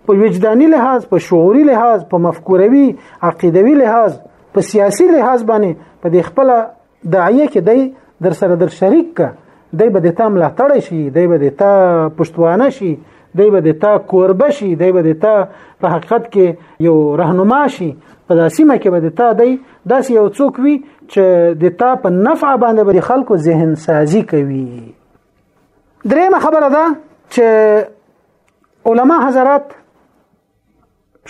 په وجداني لحاظ په شعوري لحاظ په مفکوروي عقیدوي لحاظ په سیاسي لحاظ باندې په دې خپل داعیه کې دی در سره در شریک کا دی به د تا ملاتړ شي دی به د تا پښتوانه شي دی به د تا کوربه شي دی به د تا په حقیقت کې یو رهنما شي په داسیمه کې به د تا دی داسې یو څوک وي چې د تا په نفع باندې به خلکو ذهن سازي کوي درېمه خبره ده چې علما حضرات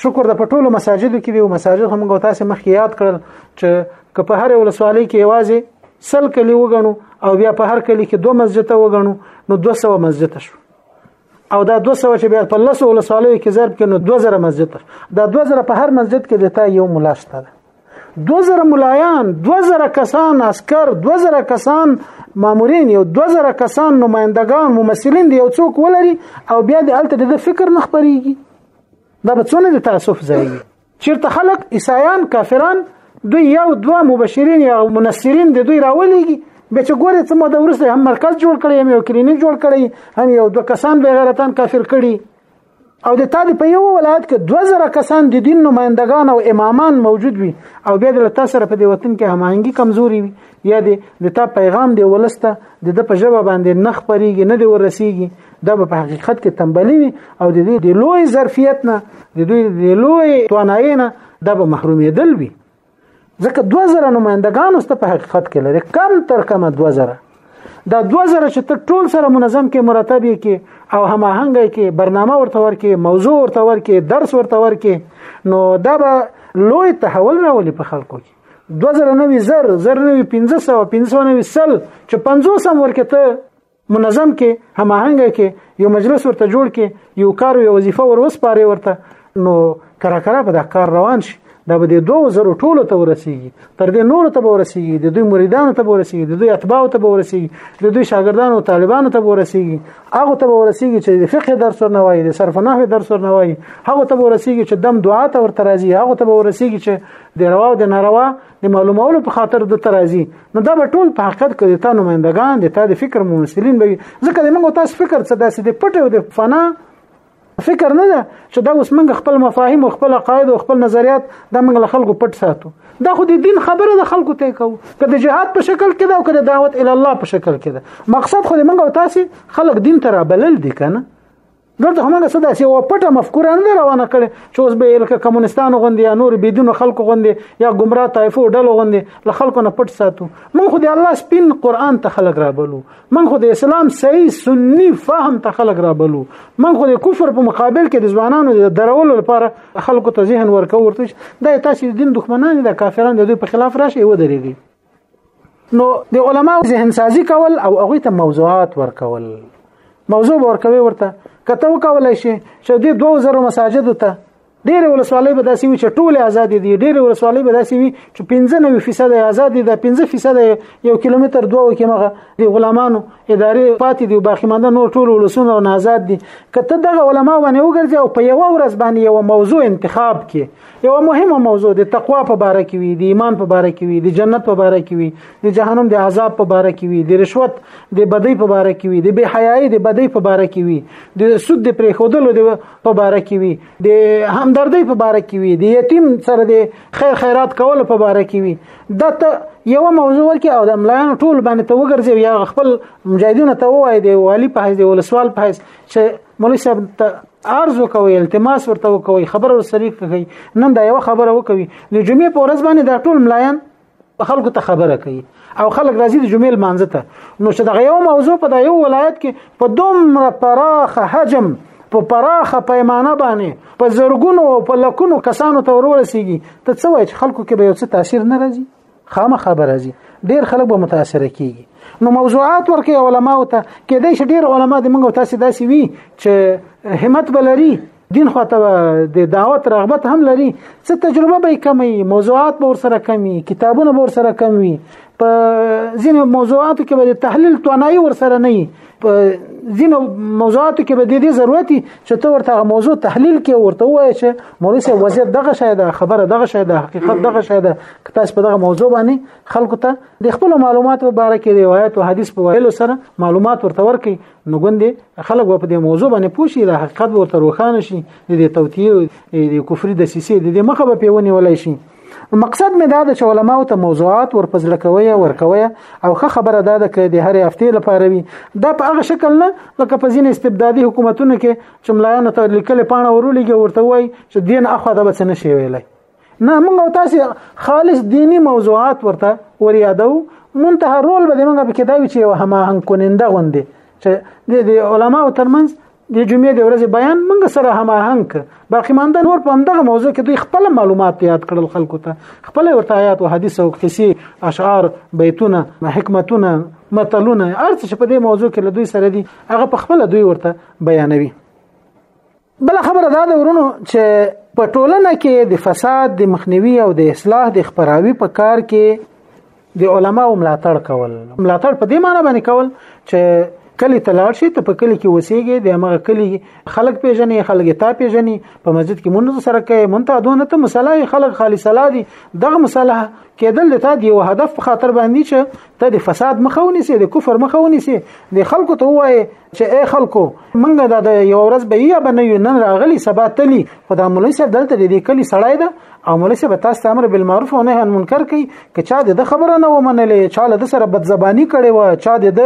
شکر د په ټولو مساجدو کې دی او مساجد هم غو تاسو مخکې یاد کړل چې که په هر ولسوالۍ کې یوازې سل کلی وګڼو او بیا په هر کلی کې دوه مسجد وګڼو نو 200 مسجد شو او دا 200 چې بیا په لس ولسوالۍ کې ضرب کې نو 2000 مسجد دا 2000 په هر مسجد کې د تا یو ملاشته ده دو زره ملایان دو زره کسان عسکر دو زره کسان مامورین یو دو زره کسان نمایندگان ممثلین دی یو څوک ولري او بیا د الته د فکر نه خبريږي دا به څونه د تاسف ځای چیرته خلک عیسایان کافران دوی یو دو مبشرین یا منصرین دی دوی راولېږي به چې ګوره څه مده ورسته هم مرکز جوړ کړي هم یو کلینیک جوړ کړي هم یو دو کسان به غیرتان کافر کړي او د تا د په یو ولایت کې 2000 کسان د دین نمائندگان او امامان موجود وي او بیا د تا سره په دې وطن کې هماهنګي کمزوري وي یا د تا پیغام دی ولسته د د په ژبه باندې نخ پریږي نه دی ورسیږي دا په حقیقت کې تنبلی وي او د دې د لوی ظرفیت نه د دوی د لوی توانایې نه دا به محرومېدل وي ځکه 2000 نمائندگان است په حقیقت کې لري کم تر کمه 2000 دا 2000 چې ته ټول سره منظم کې مرتب کې او هماهنګ کې برنامه ورته ورکې موضوع ورته ورکې درس ورته ورکې نو دا به لوی تحول راولي په خلکو کې 2000 نوي زر زر نوي 1500 1500 نوي سل چې 500 هم ورکې ته منظم کې هماهنګ کې یو مجلس ورته جوړ کې یو کار یو وظیفه ور وسپاري ورته نو کرا کرا به دا کار روان شي دا به د 2000 ټولو ته ورسیږي تر دې نور ته ورسیږي د دوی مریدانو ته ورسیږي د دوی اتباع ته ورسیږي د دوی شاګردانو او طالبانو ته ورسیږي هغه ته ورسیږي چې د فقه درس نه وایي د صرف نحو درس نه وایي هغه ته ورسیږي چې دم دعا ته ورته راځي هغه ته ورسیږي چې د روا او د ناروا د معلومولو په خاطر د ترازی نو دا به ټول په حقیقت کې د تا نمائندگان د تا د فکر ممثلین به ځکه د موږ تاسو فکر څه داسې د پټ او د فنا فکر نه ده چې دا اوس موږ خپل مفاهیم او خپل عقاید او خپل نظریات د موږ له خلکو پټ ساتو دا خو د دین خبره د خلکو ته کوو که د جهاد په شکل کې ده او که د دعوت ال الله په شکل کې ده مقصد خو د موږ تاسو خلک دین ته را بلل دي کنه دلته هم هغه صدا سي او پټه مفکوره نه روانه کړي چې اوس به لکه کمونستان غوندي یا نور بيدونو خلکو غوندي یا گمراه طائفو ډلو غوندي له خلکو نه پټ ساتو من خو د الله سپین قران ته خلک رابلو من خو د اسلام صحیح سنی فهم ته خلک رابلو من خو د کفر په مقابل کې د ځوانانو د درولو لپاره خلکو ته ذهن ورکو ورته دا تاسو د دین دښمنان د کافرانو د دوی په خلاف راشي و درېږي نو د علما ذهن سازي کول او هغه ته موضوعات ورکول موضوع ورکوي ورته کته وکولای شي چې د 2000 مساجد ته ډېر ولسوالۍ به داسې وي چې ټول آزاد دي ډېر ولسوالۍ به داسې وي چې 15% آزاد دي د 15% یو کیلومتر دوه کې مغه د غلامانو ادارې پاتې دي او باقي مانده نور ټول ولسونه او آزاد دي کته دغه علما باندې وګرځي او په یو ورځ باندې یو موضوع انتخاب کړي یو مهمه موضوع د تقوا په باره کې وي د ایمان په باره کې وي د جنت په باره کې وي د جهنم د عذاب په باره کې وي د رشوت د بدی په باره کې وي د بے حیايي د بدی په باره کې وي د سود د پریخودلو د په باره کې وي د همدردی په باره کې وي د یتیم سره د خیر خیرات کول په باره کې وي دا ته یو موضوع ورکې او د ملایانو ټول باندې ته وګرځي یا خپل مجاهدینو ته وایي دی والی په حیث دی ولسوال په حیث چې مولوی صاحب ته عرض وکوي التماس ورته وکوي خبر ور شریک کوي نن دا یو خبره وکوي د جمعې په ورځ باندې دا ټول ملایان خلکو ته خبره کوي او خلک راځي د جمعې مانځ ته نو چې دا یو موضوع په دا یو ولایت کې په دومره پراخه حجم په پراخه پیمانه باندې په زرګونو او په لکونو کسانو ته ورورسیږي ته څه وایي چې خلکو کې به یو څه تاثیر نه راځي خامخا به راځي ډیر خلک به متاثر کیږي نو موضوعات ورکې علما او ته کې دې ډیر علما د موږ تاسو داسې وي چې همت بلري دین خو ته د دعوت رغبت هم لري څه تجربه به کمی موضوعات به سره کمی کتابونه به سره کمی په ځینې موضوعاتو کې به تحلیل توانایي ور سره نه په ځینو موضوعاتو کې به د دې ضرورت چې ته ورته هغه موضوع تحلیل کې ورته وایې چې مولوی صاحب وضعیت دغه شی ده خبره دغه شی ده حقیقت دغه شی ده که تاسو په دغه موضوع باندې خلکو ته د خپل معلوماتو په اړه کې روایت او حدیث په ویلو سره معلومات ورته ورکړي نو ګوندې خلک په دې موضوع باندې پوښي د حقیقت ورته روښانه شي د توتیه د کفري د سیسې د مخه به پیونی ولای شي مقصد مې دا ده چې علماو ته موضوعات ورپزړه کوي ورکوي او ښه خبره ده د کې د هرې هفته لپاره وي دا په هغه شکل نه لکه په ځین استبدادي حکومتونو کې چې ملایانو ته لیکل پاڼه ورولېږي ورته وایي چې دین اخو دا بس نه شي ویلای نه موږ او تاسو خالص دینی موضوعات ورته وریادو منتها رول به موږ به کېدای چې یو هماهنګ کوننده غوندي چې د علماو ترمنځ د جمعې د ورځې بیان موږ سره هماهنګ باقی مانده نور په همدغه موضوع کې دوی خپل معلومات یاد کړل خلکو ته خپل ورته آیات او حدیث او قصې اشعار بیتونه حکمتونه متلونه ارڅ چې په دې موضوع کې له دوی سره دي هغه په خپل دوی ورته بیانوي بل خبره دا ده ورونو چې په ټولنه کې د فساد د مخنیوي او د اصلاح د خبراوي په کار کې د علماو ملاتړ کول ملاتړ په دې معنی باندې کول چې کلی ته لاړ شي ته په کلی کې وسیږي د هغه کلی خلک پیژني خلک تا پیژني په مسجد کې مونږ سره کوي مونږ ته دونه ته مصالح خلک خالي صلاح دي دغه مصالح کېدل ته دی یو هدف په خاطر باندې چې ته د فساد مخاوني سي د کفر مخاوني سي د خلکو ته وایي چې اے خلکو منګه د یو ورځ به یا بنې نن راغلی سبا تلی خدای مولوی صاحب دلته د کلی سړای ده او مولوی صاحب تاسو ته امر بالمعروف او نهی عن منکر کوي که چا د خبره نه ومنلې چا له سره بدزبانی کړي و چا د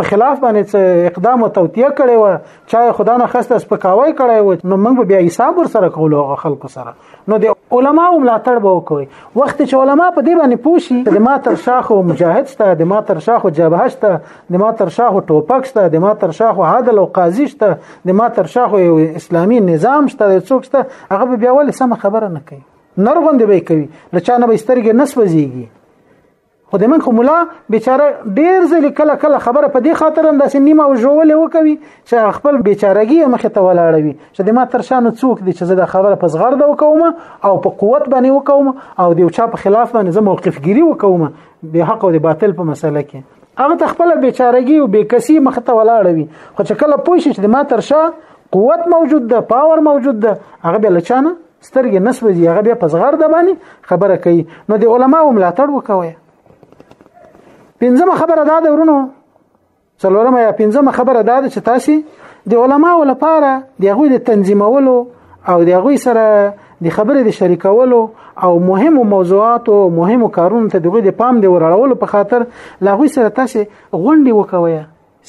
په خلاف باندې اقدام او توتیه کړي و چا خدا نه خسته سپکاوی کړي و نو موږ بیا حساب ور سره کولو خلکو سره نو د علماو ملاتړ به وکوي وخت چې علما په دې باندې پوښي د ما تر شاخ او مجاهد شته د ما تر شاخ او جبهه شته د ما تر شا خو ټوپک شته د ما تر شا خو عادل او قاضي شته د ما تر شا خو یو اسلامي نظام شته د څوک شته هغه به بیا ولې سم خبره نه کوي نرغوندې به کوي له چا نه به سترګې نه سوځيږي خو د من خو مولا بیچاره ډیر ځلې کله کله خبره په دې خاطر انداسې نیمه او ژولې وکوي چې خپل بیچارګي مخې ته ولاړوي چې د ما تر شانو څوک دي چې زه د خبره په زغرده وکوم او په قوت باندې وکوم او د یو چا په خلاف باندې زه موقفګیری وکوم د حق او د باطل په مسله کې هغه ته خپل بیچارګي او بیکسي مخ ته ولاړ وي خو چې کله پوه شي چې ما تر شا قوت موجود ده پاور موجود ده هغه به لچانه سترګې نسوځي هغه به پزغر ده باندې خبره کوي نو د علماو ملاتړ وکوي پنځمه خبره دا ده ورونو څلورمه یا پنځمه خبره دا ده چې تاسو د علماو لپاره د هغوی د تنظیمولو او د هغوی سره د خبرې د شریکولو او مهمو موضوعاتو او مهمو کارونو ته دغه د پام دی ورړولو په خاطر له هغوی سره تاسو غونډې وکوي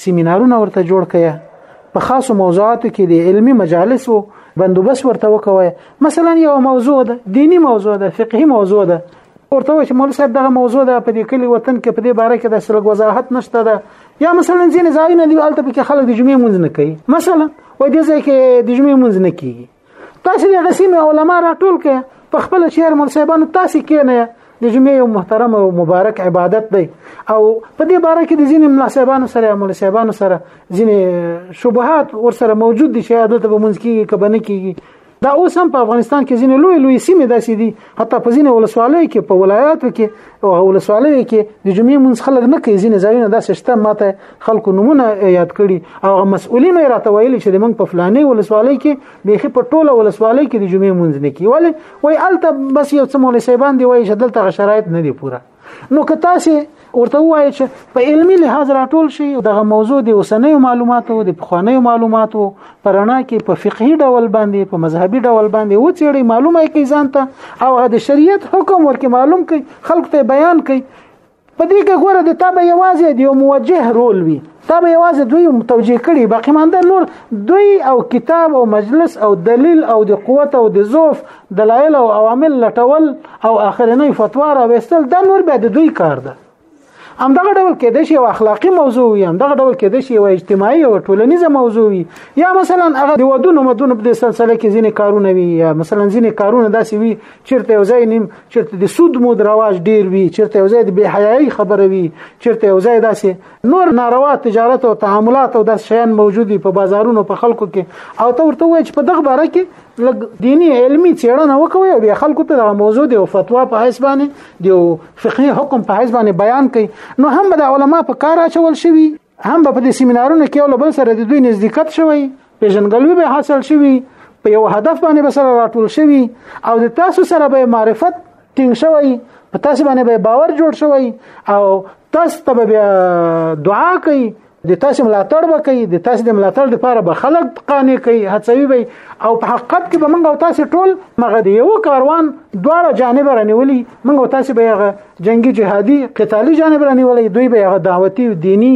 سیمینارونه ورته جوړ کړئ په خاصو موضوعاتو کې د علمی مجالسو بندوبست ورته وکوي مثلا یو موضوع ده دینی موضوع ده فقهي موضوع ده ورته وایي چې مول صاحب دغه موضوع ده په دې کلی وطن کې په دې باره کې د سلګ وضاحت نشته ده یا مثلا ځینې ځایونه دی الته په کې خلک د جمعې مونږ نه کوي مثلا و دې ځای کې د جمعې مونږ نه کیږي تاسو د غسیم علما راټول کړئ په خپل شهر منصبانو تاسو کېنه د جمعې یو محترم او مبارک عبادت دی او په دې باره کې د ځینې مناسبانو سره یا مناسبانو سره ځینې شبهات ور سره موجود دي چې عادت به مونږ کیږي کبه نه کیږي دا اوس هم په افغانستان کې ځینې لوی لوی سیمې داسې دي حتی په ځینې ولسوالیو کې په ولایاتو کې او ولسوالیو کې د جمعې مونږ خلک نه کوي ځینې ځایونه داسې شته ماته خلکو نمونه یاد کړي او مسؤلین یې راته ویلي چې موږ په فلاني ولسوالۍ کې بیخي په ټوله ولسوالۍ کې د جمعې مونږ نه کوي ولې وای الته بس یو څه مولوي صاحبان دی وای چې دلته شرایط نه دي پوره نو که تاسو ورته وایي چې په علمي لحاظ راټول شي دغه موضوع د اوسنیو معلوماتو د پخوانیو معلوماتو پرانا کې په فقهي ډول باندې په مذهبي ډول باندې و چیړي معلومه کوي ځانته او د شریعت حکم ورکه معلوم کوي خلق ته بیان کوي په دې کې ګوره د تابع یوازې د یو موجه رول وي دا به یوازې دوی توجیه کړي باقي مانده نور دوی او کتاب او مجلس او دلیل او د قوت او د ضعف دلایل او عوامل لټول او اخرنۍ فتوا را وستل دا نور به د دوی کار ده هم دغه ډول کې د شی اخلاقی موضوع وي هم دغه ډول کې د شی اجتماعي او ټولنیزه موضوع وي یا مثلا هغه د ودونو مدونو په سلسله کې ځینې کارونه وي یا مثلا ځینې کارونه داسې وي چیرته یو ځای نیم چیرته د سود مود رواج ډیر وي چیرته یو ځای د بی حیاي خبره وي چیرته یو ځای داسې نور ناروا تجارت او تعاملات او د شیان موجود دي په بازارونو په خلکو کې او ته ورته وایي چې په دغه باره کې لګ دینی علمی چیړنه وکوي او بیا خلکو ته د موضوع دی او فتوا په حساب باندې دی فقهي حکم په حساب باندې بیان کوي نو هم د علما په کار اچول شوی هم په دې سیمینارونو کې ول بل سره د دوی نزدېکت شوی پیژنګلوي به حاصل شوی په یو هدف باندې بسره راټول شوی او د تاسو سره به معرفت ټینګ شوی په تاسو باندې به باور جوړ شوی او تاسو ته به دعا کوي د تاسو ملاتړ وکړي د تاسو د ملاتړ لپاره به خلک قانع کوي هڅوي وي او په حقیقت کې به موږ تاسو ټول مغه دی یو کاروان دواړه جانب رانیولي موږ تاسو به هغه جنگي جهادي قتالي جانب رانیولي دوی به هغه دعوتي دینی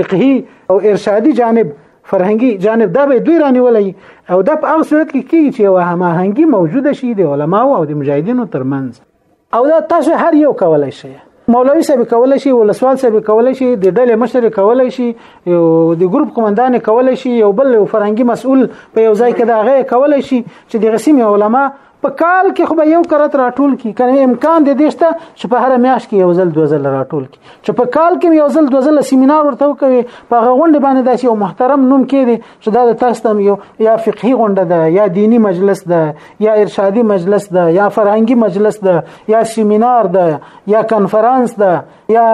فقهي او ارشادي جانب فرهنګي جانب دا به دوی رانیولای او دا په هغه صورت کې کیږي چې یو هماهنګي موجوده شي د علماو او د مجاهدینو ترمنځ او دا تاسو هر یو کولای شئ مولوی صاحب کولای شي ولسوال صاحب کولای شي د ډلې مشر کولای شي یو د ګروپ قومندان کولای شي یو بل فرهنګي مسؤل په یو ځای کې دا غي کولای شي چې د غسیمي علما په کال کې خو به یو کرت راټول کی کنه امکان دې دشته چې په هر میاش کې یو ځل دوه ځل راټول کی چې په کال کې یو ځل دوه ځل سیمینار ورته وکوي په غونډه باندې داسې یو محترم نوم کړي چې دا د تاسو تم یو یا فقهي غونډه ده یا دینی مجلس ده یا ارشادي مجلس ده یا فرهنګي مجلس ده یا سیمینار ده یا کانفرنس ده یا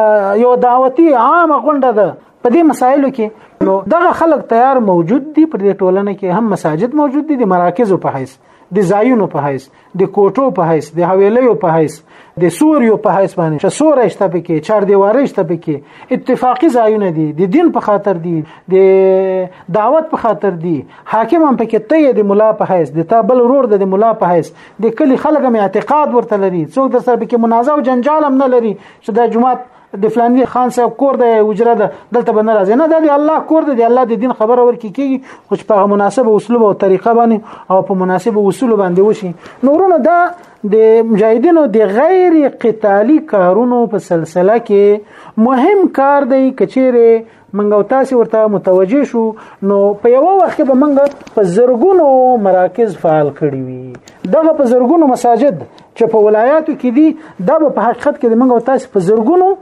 یو دعوتی عام غونډه ده په دې مسایلو کې نو دغه خلک تیار موجود دي پر دې ټولنه کې هم مساجد موجود دي د مراکزو په حیث د ځایونو په حیث د کوټو په حیث د حویلیو په حیث د سوریو په حیث باندې چې سورې شته پکې چار دیوارې شته پکې اتفاقی ځایونه دي د دین په خاطر دي د دعوت په خاطر دي حاکم هم پکې ته د مولا په حیث د تا بل ورور د مولا په حیث د کلی خلک هم اعتقاد ورته لري څوک د سره پکې منازعه او جنجال هم نه لري چې د جماعت د فلاني خان صاحب کور دی وجره ده دلته به نه راځي نه دا دی الله کور دی دی الله د دین خبره ورکی کیږي خو چې په مناسبه اسلوب او طریقه باندې او په مناسبه اصول باندې وشي نورونه دا د مجاهدینو د غیر قتالي کارونو په سلسله کې مهم کار دی کچېره منګ او تاسو ورته متوجه شو نو په یو وخت به منګ په زرګونو مراکز فعال کړی وي دغه په زرګونو مساجد چې په ولایاتو کې دي دا په حقیقت کې منګ او تاسو په زرګونو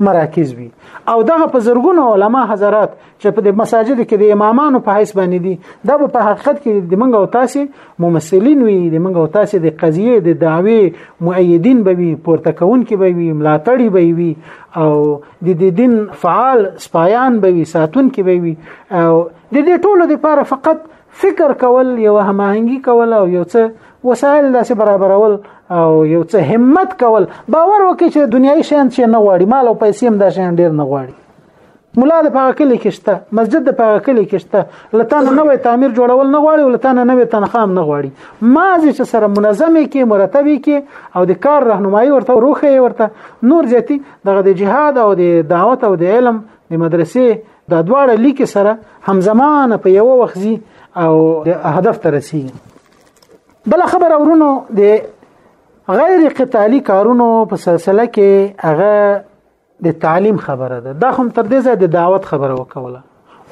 مراکز وي او دغه په زرګونو علما حضرات چې په د مساجد کې د امامانو په حیث باندې دي دا په حقیقت کې د منګ او تاسو ممثلین وي د منګ او تاسو د قضیه د دعوی مؤیدین به وي پورته کون کې به وي ملاتړي به وي او د دې دین فعال سپایان به وي ساتون کې به وي او د دې ټولو لپاره فقط فکر کول یو هماهنګي کول او یو څه وسایل داسې برابرول او یو څه همت کول باور وکړي چې دنیایي شیان چې نه غواړي مال او پیسې هم دا شیان ډیر نه غواړي مولا د پاغه کلی کېشته مسجد د پاغه کلی کېشته لتان نوې تعمیر جوړول نه غواړي ولتان نوې تنخواه نه غواړي ما چې سره منظمې کې مرتبې کې او د کار راهنمایي ورته روخه ورته نور زیاتی دغه د جهاد او د دعوت او د علم د مدرسې د دواړه لیکې سره همزمانه په یو وخت زی او هدف ته رسیږي بل خبره ورونو د غیر قتالی کارونو په سلسله کې هغه د تعلیم خبره ده دا هم تر دې ځای د دعوت خبره وکوله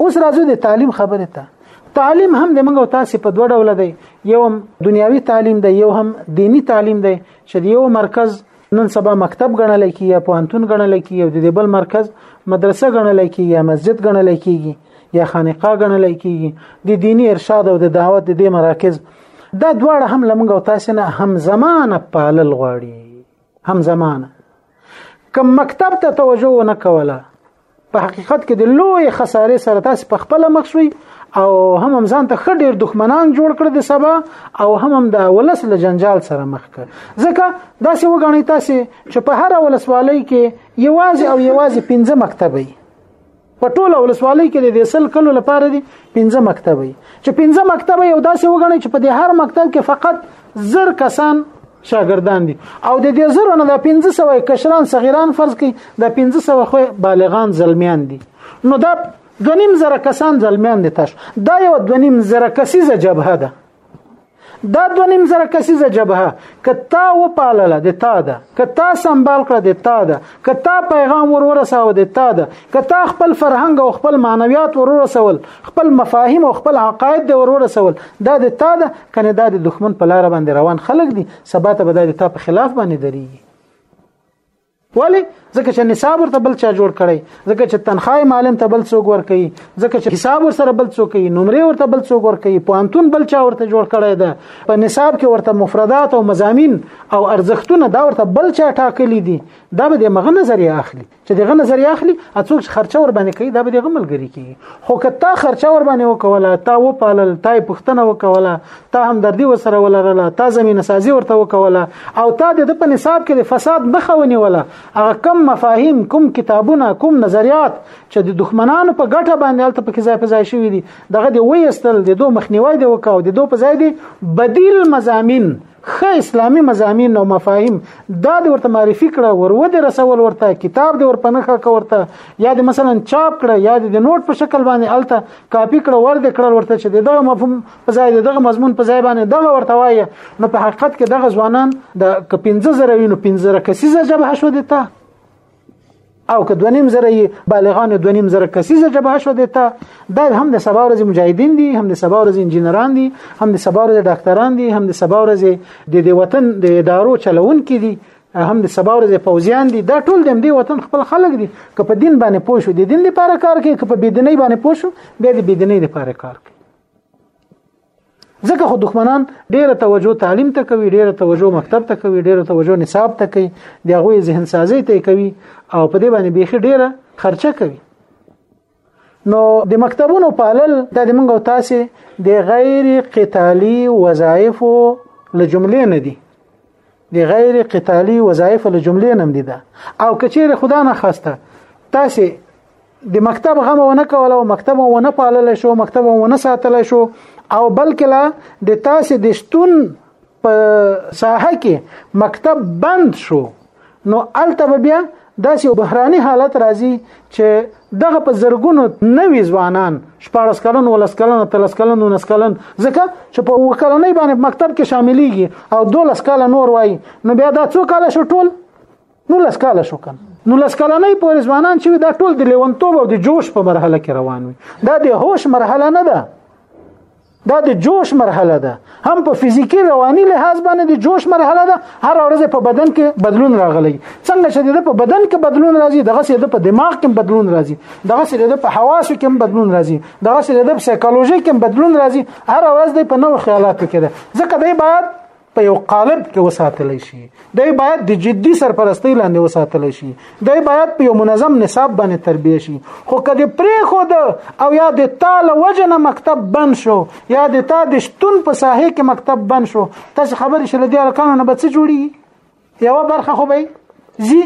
اوس راځو د تعلیم خبره ته تعلیم هم د موږ تاسو په دوه ډول دی یو دنیاوی تعلیم دی یو هم دینی تعلیم دی چې یو مرکز نن سبا مکتب غنل کی یا پوهنتون غنل کی یو د بل مرکز مدرسه غنل کی یا مسجد غنل کیږي یا خانقاه غنل کیږي د دینی ارشاد او د دعوت د دې مراکز دا دواړه هم لمنګ او تاسو نه هم زمانه پالل غواړي هم زمانه کم مکتب ته توجه نه کوله په حقیقت کې د لوی خسارې سره تاسو په خپل مخ شوي او هم هم ځان ته خ ډیر دښمنان جوړ کړ د سبا او هم هم د ولس له جنجال سره مخ کړ ځکه داسې وګڼي تاسو چې په هر ولسوالۍ کې یوازې او یوازې 15 مکتبې په ټوله ولسوالۍ کې د ویسل کلو لپاره دي 15 مکتبې چې 15 مکتبې یو داسې وګڼي چې په دې هر مکتب کې فقط زر کسان شاګردان دي او د دې زرو نه د 1500 کشران صغیران فرض کړي د 1500 خو بالغان زلمیان دي نو دا دونیم زره کسان زلمیان دي تاسو دا یو دونیم زره کسیزه جبهه ده دا دونیم زره کسیزه جبهه کتا و پالله د تا ده کتا سنبال کړه د تا ده که تا پیغام ورورساوه د تا ده که تا خپل فرهنګ او خپل معنویات ورورسول خپل مفاهیم او خپل عقاید د ورورسول دا د تا ده کنه دا د دښمن په لار باندې روان خلک دي سبا ته به دا د تا په خلاف باندې درېږي ولی ځکه چې نصاب ورته بل چا جوړ کړي ځکه چې تنخواه معلم ته بل څوک ور کوي ځکه چې حساب ور سره بل څوک کوي نمرې ورته بل څوک ور کوي پوانتون بل چا ورته جوړ کړي ده په نصاب کې ورته مفردات او مزامین او ارزښتونه دا ورته بل چا ټاکلي دي دا به د مغه نظریه اخلي چې دغه نظریه اخلي اڅوک چې خرچه ور باندې کوي دا به دغه ملګری کوي خو که تا خرچه ور باندې وکوله تا و پالل تا پښتنه وکوله تا هم دردي وسره ولرله تا زمينه سازي ورته وکوله او تا د په نصاب کې د فساد نه خونی ولا هغه کم مفاهیم کوم کتابونه کوم نظریات چې د دښمنانو په ګټه باندې الته په کې ځای په ځای شوی دي دغه دی وېستل د دوه مخنیوي دی وکاو د دوه په ځای دی بدیل مزامین خه اسلامی مزامین او مفاهیم دا د ورته معرفي کړه ورو د رسول ورته کتاب د ورپنخه کا ورته یا د مثلا چاپ کړه یا د نوٹ په شکل باندې الته کاپی کړه ور د کړه ورته چې دغه مفهوم په ځای دغه مضمون په ځای باندې دغه ورته وایي نو په حقیقت کې دغه ځوانان د 15000 وینو 15000 کسیزه جبهه شو دي ته او که دونیم زره بالغان دونیم زره کسیزه جبهه شو دیتا دا هم د سبا ورځې مجاهدین دي هم د سبا ورځې انجینران دي هم د سبا ورځې ډاکټران دي هم د سبا ورځې د دې وطن د ادارو چلوونکي دي هم د سبا ورځې پوزیان دي دا ټول د دې وطن خپل خلک دي که په دین باندې پوه شو د دین لپاره کار کوي که په بيدینۍ باندې پوه شو بیا د بيدینۍ لپاره کار کوي ځکه خو دښمنان ډیره توجه تعلیم ته کوي ډیره توجه مکتب ته کوي ډیره توجه نصاب ته کوي د هغه ذهن سازي ته کوي او په دې باندې بيخي ډیره خرچه کوي نو د مکتبونو پالل د موږ او تاسو د غیر قتالي وظایفو له جملې نه دي د غیر قتالي وظایف له جملې نم دي ده او کچیر خدا نه خواسته تاسو د مکتب غم ونه کول او مکتب ونه پالل شو مکتب ونه ساتل شو او بلکې لا د تاسو د شتون په ساحه کې مکتب بند شو نو الته به بیا داسې یو بهراني حالت راځي چې دغه په زرګونو نوي ځوانان شپارس کلن ولس کلن تلس کلن ونس کلن ځکه چې په وکلنۍ باندې مکتب کې شاملېږي او دولس کاله نور وای نو بیا دا څو کاله شو ټول نو لس کاله شو کن نو لس کلنۍ پورې ځوانان چې دا ټول د لیونتوب او د جوش په مرحله کې روان وي دا د هوش مرحله نه ده دا د جوش مرحله ده هم په فزیکی رواني لحاظ باندې د جوش مرحله ده هر ورځ په بدن کې بدلون راغلی څنګه چې د په بدن کې بدلون راځي دغه سره د په دماغ کې بدلون راځي دغه سره د په حواسو کې بدلون راځي دغه سره د سایکولوژي کې بدلون راځي هر ورځ د په نو خیالاتو کې ده ځکه دی باید په یو قالب کې وساتل شي دای باید د جدي سرپرستی لاندې وساتل شي دای باید په یو منظم نصاب باندې تربیه شي خو کله پرې خو د او یا د تاله وجنه مکتب بند شو یا د تا د شتون په ساحه کې مکتب بند شو تاسو خبرې شل دي الکانو نه بچ جوړي یو برخه خو به زی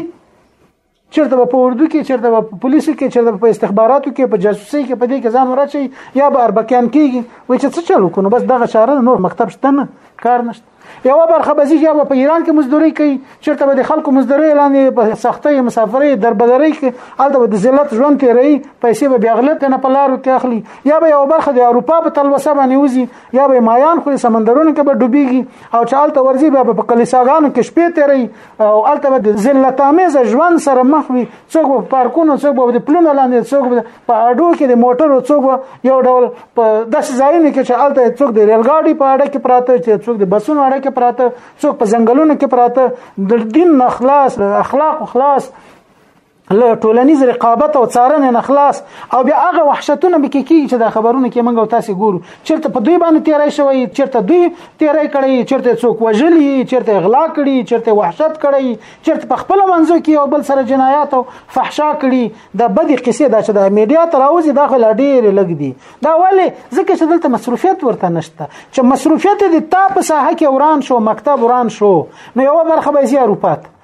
چیرته په اردو کې چیرته په پولیسو کې چیرته په استخباراتو کې په جاسوسي کې په دې کې ځان ورچي یا به اربکیان کیږي وای چې څه چلو کونه بس دغه چاره نور مکتب شته نه کار نشته یو برخه بزی یا په ایران کې مزدوري کوي چیرته به د خلکو مزدوري اعلان په سختي مسافري دربدري کې الته به د ذلت ژوند تیري پیسې به بیاغلت نه په لارو کې اخلي یا به یو برخه د اروپا په تلوسه باندې وزي یا به مایان خو سمندرونو کې به ډوبيږي او چالت ورزي به په کلیساګانو کې شپې تیري او الته به د ذلت امیز ژوند سره مخ وي څوک په پارکونو څوک به د پلونو لاندې څوک په اډو کې د موټرو څوک یو ډول په داسې ځایونو کې چې الته څوک د ریل ګاډي په اړه کې پراته چې څوک د بسونو اړه کې پراته څوک په ځنګلونو کې پراته د دین نه خلاص اخلاق خلاص له ټولنیز رقابت او څارنې نه خلاص او بیا هغه وحشتونه مکه کیږي چې د خبرونو کې موږ تاسو ګورو چیرته په دوی باندې تیرای شوی چیرته دوی تیرای کړی چیرته څوک وژلی چیرته اغلا کړی چیرته وحشت کړی چیرته په خپل منځو کې یو بل سره جنایات او فحشا کړی د بدی قصې دا چې د میډیا تر اوسه داخله ډیر لګ دي دا ولی ځکه چې دلته مصروفیت ورته نشته چې مصروفیت د تا په ساحه کې وران شو مکتب وران شو نو یو برخه به زیاروپات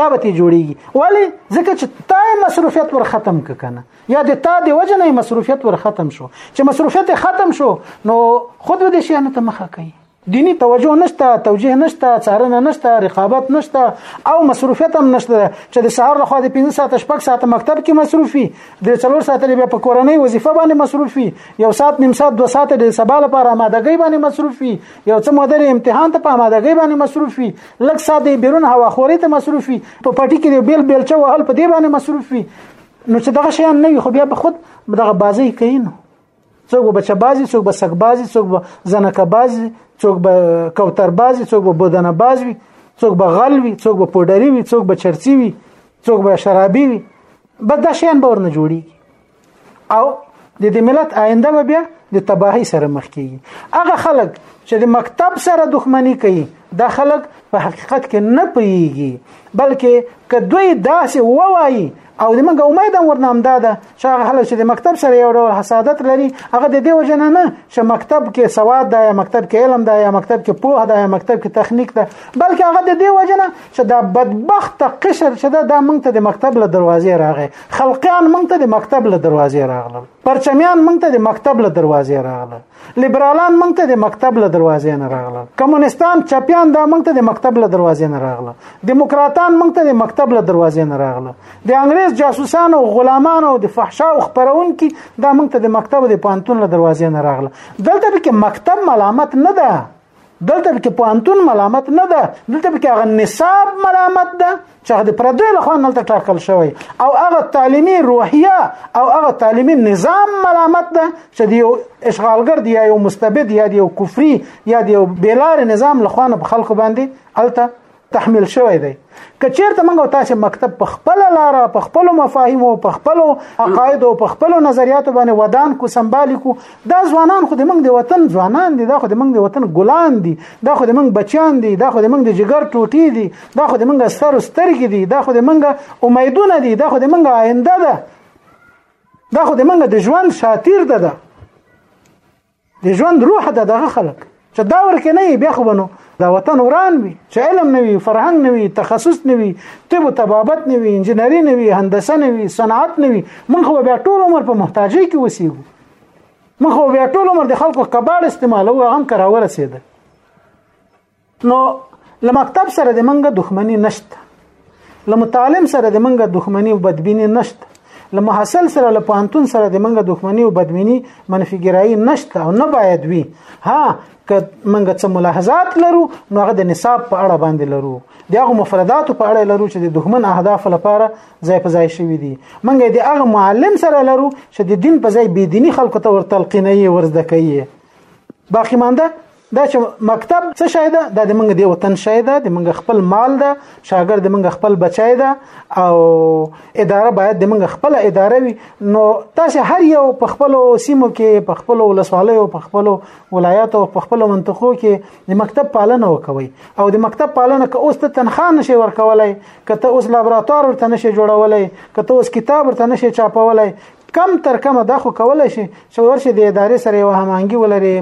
دا به تی جوړیږي ولی ځکه چې تا مصروفیت ور ختم ک کنه یا د تا د وجه نه مصروفیت ور ختم شو چې مصروفیت ختم شو نو خود به د شي نه تمخه کوي دینی توجه نشته توجیه نشته څارنه نشته رقابت نشته او مصروفیت هم نشته چې د سهار لخوا د 15 ساعت شپږ ساعت مکتب کې مصروفي د څلور ساعت لري په کورنۍ وظیفه باندې مصروفي یو ساعت نیم ساعت دوه ساعت د سبا لپاره آمادګۍ باندې مصروفي یو څه مودې امتحان ته په آمادګۍ باندې مصروفي لږ ساعت د بیرون هوا خوري ته مصروف وي په پټي کې د بیل بیلچه وهل په دې باندې مصروف وي نو چې دغه شیان نه وي خو بیا به خود دغه بازی کوي نو څوک به بچه بازي څوک به سګ بازي څوک به زنکه بازي څوک به کوتر بازي څوک به بدنه بازي څوک به غل وي څوک به پوډری وي څوک به چرچی وي څوک به شرابي وي بس دا شیان به ورنه جوړي او د دې ملت آینده به بیا د تباهي سره مخ کیږي هغه خلک چې د مکتب سره دښمنی کوي دا خلک په حقیقت کې نه پیږي بلکې که دوی داسې ووایي او د موږ امید هم ورنام دا ده چې هغه خلک چې د مکتب سره یو ډول حسادت لري هغه د دې وجه نه نه چې مکتب کې سواد ده یا مکتب کې علم ده یا مکتب کې پوهه ده یا مکتب کې تخنیک ده بلکې هغه د دې وجه نه چې دا بدبخت قشر چې دا, دا موږ ته د مکتب له دروازې راغی خلقیان مونږ ته د مکتب له دروازې راغلل پرچمیان مونږ ته د مکتب له دروازې راغلل لیبرالان مونږ ته د مکتب له دروازې نه راغلل کمونستان چپیان دا مونږ ته د مکتب له دروازې نه راغلل دیموکراتان مونږ ته د مکتب له دروازې نه راغلل د انګريز جاسوسان او غلامان او د فحشا او خبرونکي دا مونږ ته د مکتب د پانتون له دروازې نه راغلل دلته به کې مکتب ملامت نه ده دلته کې پوهنتون ملامت نه ده دلته کې هغه نصاب ملامت ده چې هغه د پردې له خوا نلته ټاکل شوی او هغه تعلیمي روحیه او هغه تعلیمي نظام ملامت ده چې د یو اشغالګر دی یا یو مستبد یا د یو کفري یا د یو بیلار نظام له خوا په خلکو باندې الته تحمیل شوی دی کچیرته موږ تاسو مکتب په خپل لار په خپل مفاهیم او په خپل عقاید او په خپل نظریات باندې ودان کو سمبال کو دا ځوانان خو د موږ د وطن ځوانان دي دا خو د موږ د وطن ګلان دي دا خو د موږ بچیان دي دا خو د موږ د جګر ټوټې دي دا خو د موږ ستر سترګې دي دا خو د موږ امیدونه دي دا خو د موږ آینده ده دا خو د موږ د ژوند شاتیر ده ده د ژوند روح د دغه خلک چې دا ورکه نه بیا خو بنو دا وطن وران وي چې علم نه وي فرهنګ نه وي تخصص نه وي طب او طبابت نه وي انجنیری نه وي هندسه نه وي صنعت نه وي موږ خو بیا ټول عمر په محتاجۍ کې وسیږو موږ خو بیا ټول عمر د خلکو کباړ استعمالو هغه هم کراوه رسیدل نو لمکتب سره د منګه دښمنی نشته لمتعلم سره د منګه دښمنی او بدبینی نشته لمحصل سره له پانتون سره د منګه دښمنی او بدبینی منفي ګرایي نشته او نه باید وي ها که منګه څه ملاحظات لرو نو هغه د نصاب په اړه باندې لرو د هغه مفردات په اړه لرو چې د دښمن اهداف لپاره ځای په ځای شوی دي منګه د هغه معلم سره لرو چې د دین په ځای بيدینی خلکو ته ورتلقیني ورزده کوي باقی مانده دا چې مکتب څه شای ده دا د منګ دی وطن شای ده د منګ خپل مال ده شاګرد د منګ خپل بچای ده او اداره باید د منګ خپل اداره وي نو تاسو هر یو په خپل سیمو کې په خپل ولسوالۍ او په خپل ولایت او په خپل منطقو کې د مکتب پالنه وکوي او د مکتب پالنه که اوس ته تنخوا نشي ورکولای که ته اوس لابراتوار ورته نشي جوړولای که ته اوس کتاب ورته نشي چاپولای کم تر کمه دا خو کولای شي چې ورشه د ادارې سره یو هماهنګي ولري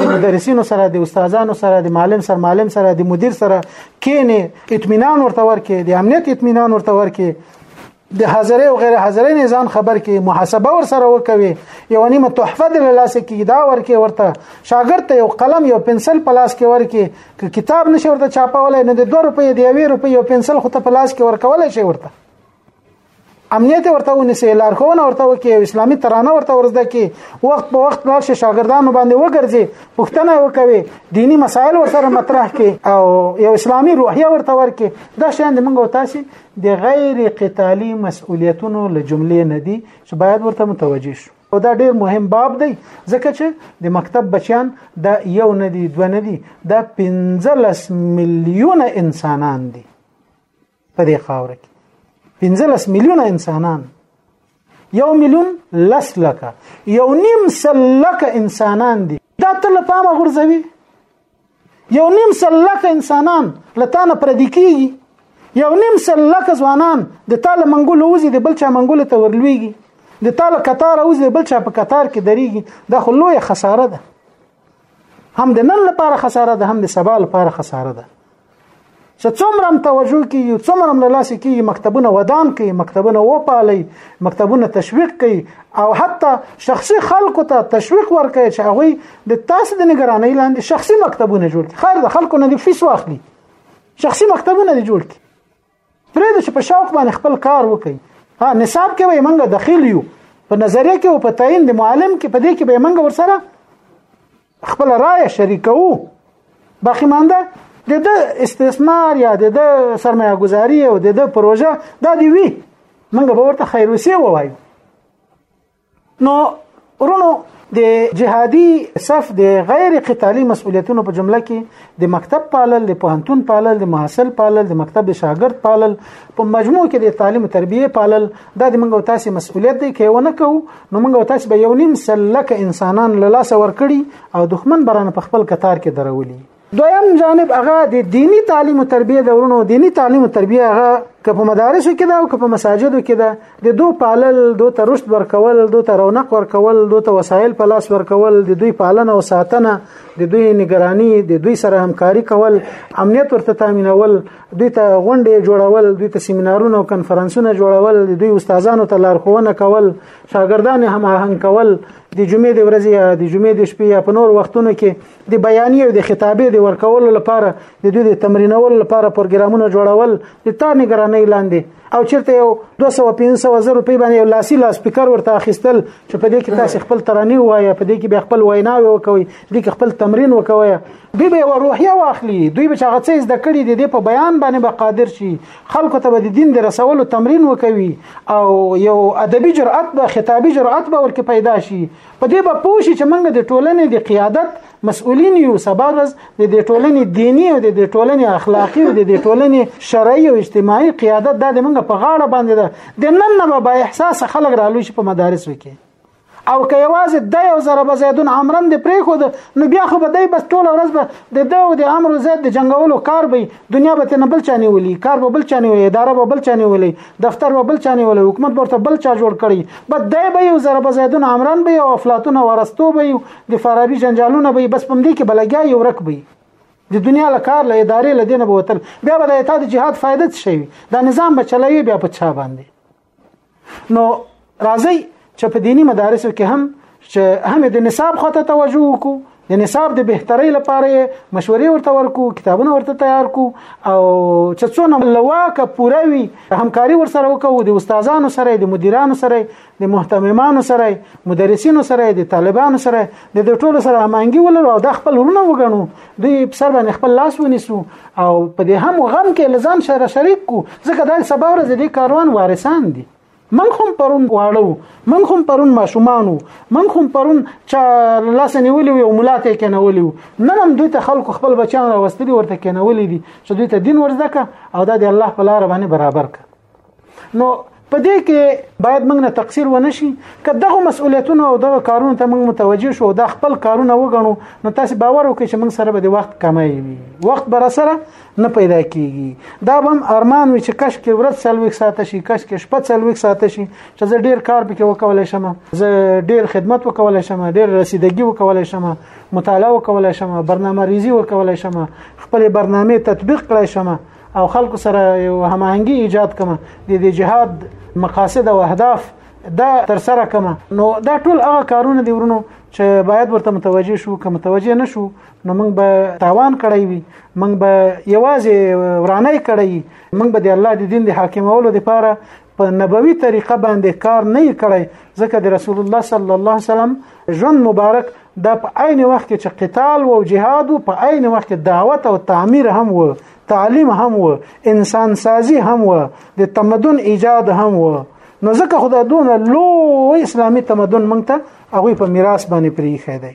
د مدرسینو سره د استادانو سره د معلم سره معلم سره د مدیر سره کینې اطمینان ورته ورکې د امنیت اطمینان ورته ورکې د حاضرې او غیر حاضرې نه ځان خبر کې محاسبه ور سره وکوي یو نیمه تحفه د لاس کې دا ورکه ورته شاګرد ته یو قلم یو پنسل په لاس کې ورکه که کتاب نشي ورته چاپولای نه د 2 روپۍ د 1 روپۍ یو پنسل خو ته په لاس کې ورکول شي ورته امنیت ورته ونیسي لارښوونه ورته وکړي او اسلامي ترانه ورته ورزده کړي وخت په وخت لاړ شي شاګردانو باندې وګرځي پوښتنه وکوي دینی مسایل ورسره مطرح کړي او یو اسلامي روحیه ورته ورکړي دا شیان د موږ تاسو د غیر قتالي مسؤلیتونو له جملې نه دي چې باید ورته متوجه شو او دا ډیر مهم باب دی ځکه چې د مکتب بچیان دا یو نه دي دوه نه دي دا 15 میلیونه انسانان دي په دې خاوره کې 15 میلیونه انسانان یو میلیون لس لکه یو نیم سل لکه انسانان دي دا ته له پامه غورځوي یو نیم سل لکه انسانان له تانه پردي کیږي یو نیم سل لکه ځوانان د تاله منګول وزي د بل چا منګول ته ورلويږي د تاله قطار وزي د بل چا په قطار کې دريږي دا خو لوی خساره ده هم د نن لپاره خساره ده هم د سبا لپاره خساره ده چې څومره توجه کوي څومره له لاسه کوي مکتبونه ودان کوي مکتبونه وپالي مکتبونه تشویق کوي او حتی شخصي خلکو ته تشویق ورکړي چې هغه د تاسو د نگرانۍ لاندې شخصي مکتبونه جوړ کړي خیر د خلکو نه د فیس واخلي شخصي مکتبونه جوړ کړي پرېږده چې په شوق باندې خپل کار وکړي ها نصاب کې به موږ دخیل یو په نظریه کې او په تعین د معلم کې په دې کې به موږ ورسره خپل رائے شریکو باقی مانده د د استثمار یا د د سرمایه گذاری او د د پروژه دا دی وی موږ به ورته خیروسی ووایو نو ورونو د جهادي صف د غیر قتالي مسؤلیتونو په جمله کې د مکتب پالل د پوهنتون پالل د محصل پالل د مکتب د شاګرد پالل په مجموع کې د تعلیم تربیه پالل دا د منګو تاسو مسؤلیت دی کې ونه کو نو منګو تاسو به یو نیم سلک انسانان له لاس ورکړي او دښمن برانه په خپل کتار کې درولي دویم جانب هغه د دینی تعلیم او تربیه د ورونو دینی تعلیم او تربیه هغه که په مدارسو کې ده او که په مساجدو کې ده د دوه پالل دوه ته رشد ورکول دوه ته رونق ورکول دوه ته وسایل په لاس ورکول د دوی پالنه او ساتنه د دوی نگرانی د دوی سره همکاري کول امنیت ورته تامینول دوی ته غونډې جوړول دوی ته سیمینارونه او کانفرنسونه جوړول د دوی استادانو ته لارښوونه کول شاګردان هم هنګ کول د جمعې د ورځې د جمعې د شپې یا په نور وختونو کې د بیانیې او د خطابې د ورکولو لپاره د دوی د تمرینولو لپاره پروګرامونه جوړول د تا نگرانۍ لاندې او چیرته یو 200 500 زره روپۍ باندې یو لاسي لا سپیکر ورته اخیستل چې په دې کې تاسو خپل ترانې وایي په دې کې به خپل ویناوي وکوي دې کې خپل تمرین وکوي دوی به روحیه واخلي دوی به هغه څه زده کړي دي په بیان باندې به قادر شي خلکو ته به د دین د رسولو تمرین وکوي او یو ادبي جرأت به خطابي جرأت به ورکه پیدا شي په دې به پوه شي چې موږ د ټولنې د قیادت مسؤلین یو سبا ورځ د دې ټولنې دینی او د دې ټولنې اخلاقی او د دې ټولنې شرعي او اجتماعي قیادت د موږ په غاړه باندې ده د نن نه به احساس خلک رالو شي په مدارس وکړي او که یوازې د یو ضرب زیدون عمرن د پرې خو نو بیا خو به دای بس ټول ورځ به د دو د امر زید د جنگولو کار به دنیا به تنه بل چا نیولي کار به بل چا نیولي اداره به بل چا نیولي دفتر به بل چا نیولي حکومت ورته بل چا جوړ کړي بس دی به یو ضرب زیدون عمران به یو افلاطون ورستو به یو د فارابي جنجالونه به بس پم دې کې بلګیا یو رک به د دنیا له کار له ادارې له دینه به وتل بیا به د اتحاد جهاد فائدت شي دا نظام به چلوي بیا په چا باندې نو راځي چې په دینی مدارسو کې هم چې هم د نصاب خواته توجه وکړو د نصاب د بهترۍ لپاره مشورې ورته ورکو کتابونه ورته تیار کو او چې څونه لواکه پوره وي همکاري ورسره وکړو د استادانو سره د مدیرانو سره د محتممانو سره مدرسینو سره د طالبانو سره د ټولو سره همانګي ولرو او د خپل ورونه وګڼو دوی په سر باندې خپل لاس ونیسو او په دې هم غم کې لزان سره شریک کو ځکه دا سبا ورځ دې کاروان وارثان دي من هم پرون واړو من هم پرون ماشومانو من هم پرون چا لاس نیولې وي او ملاته کې نولې وي نن هم دوی ته خلکو خپل بچان راوستلي ورته کې نولې دي چې دوی ته دین ورزده او دا د الله په لار باندې برابر کړي نو په دې کې باید موږ نه تقصیر ونه شي که دغه مسؤلیتونه او دغه کارونه ته موږ متوجه شو دا خپل کارونه وګڼو نو تاسو باور وکړئ چې موږ سره به د وخت کمای وي وخت بر سره نه پیدا کیږي دا هم ارمان وي چې کش کې ورځ سلويک ساته شي کش کې شپه سلويک ساته شي چې زه ډیر کار پکې وکولای شم زه ډیر خدمت وکولای شم ډیر رسیدګي وکولای شم مطالعه وکولای شم برنامه ریزي وکولای شم خپل برنامه تطبیق کړای شم او خلکو سره یو هماهنګي ایجاد کما د دې جهاد مقاصد او اهداف دا تر سره کما نو دا ټول هغه کارونه دي ورونو چې باید ورته متوجه شو که متوجه نشو نو موږ به تاوان کړی وي موږ به یوازې ورانه کړی موږ به د الله د دین د حاکمولو لپاره په نبوي طریقه باندې کار نه کړی ځکه د رسول الله صلی الله علیه وسلم ژوند مبارک د په عین وخت کې چې قتال او جهاد او په عین وخت کې دعوت او تعمیر هم و تعلیم هم و انسان سازی هم و د تمدن ایجاد هم و نو ځکه خدای دونه لو اسلامي تمدن مونږ ته هغه په میراث باندې پریخی دی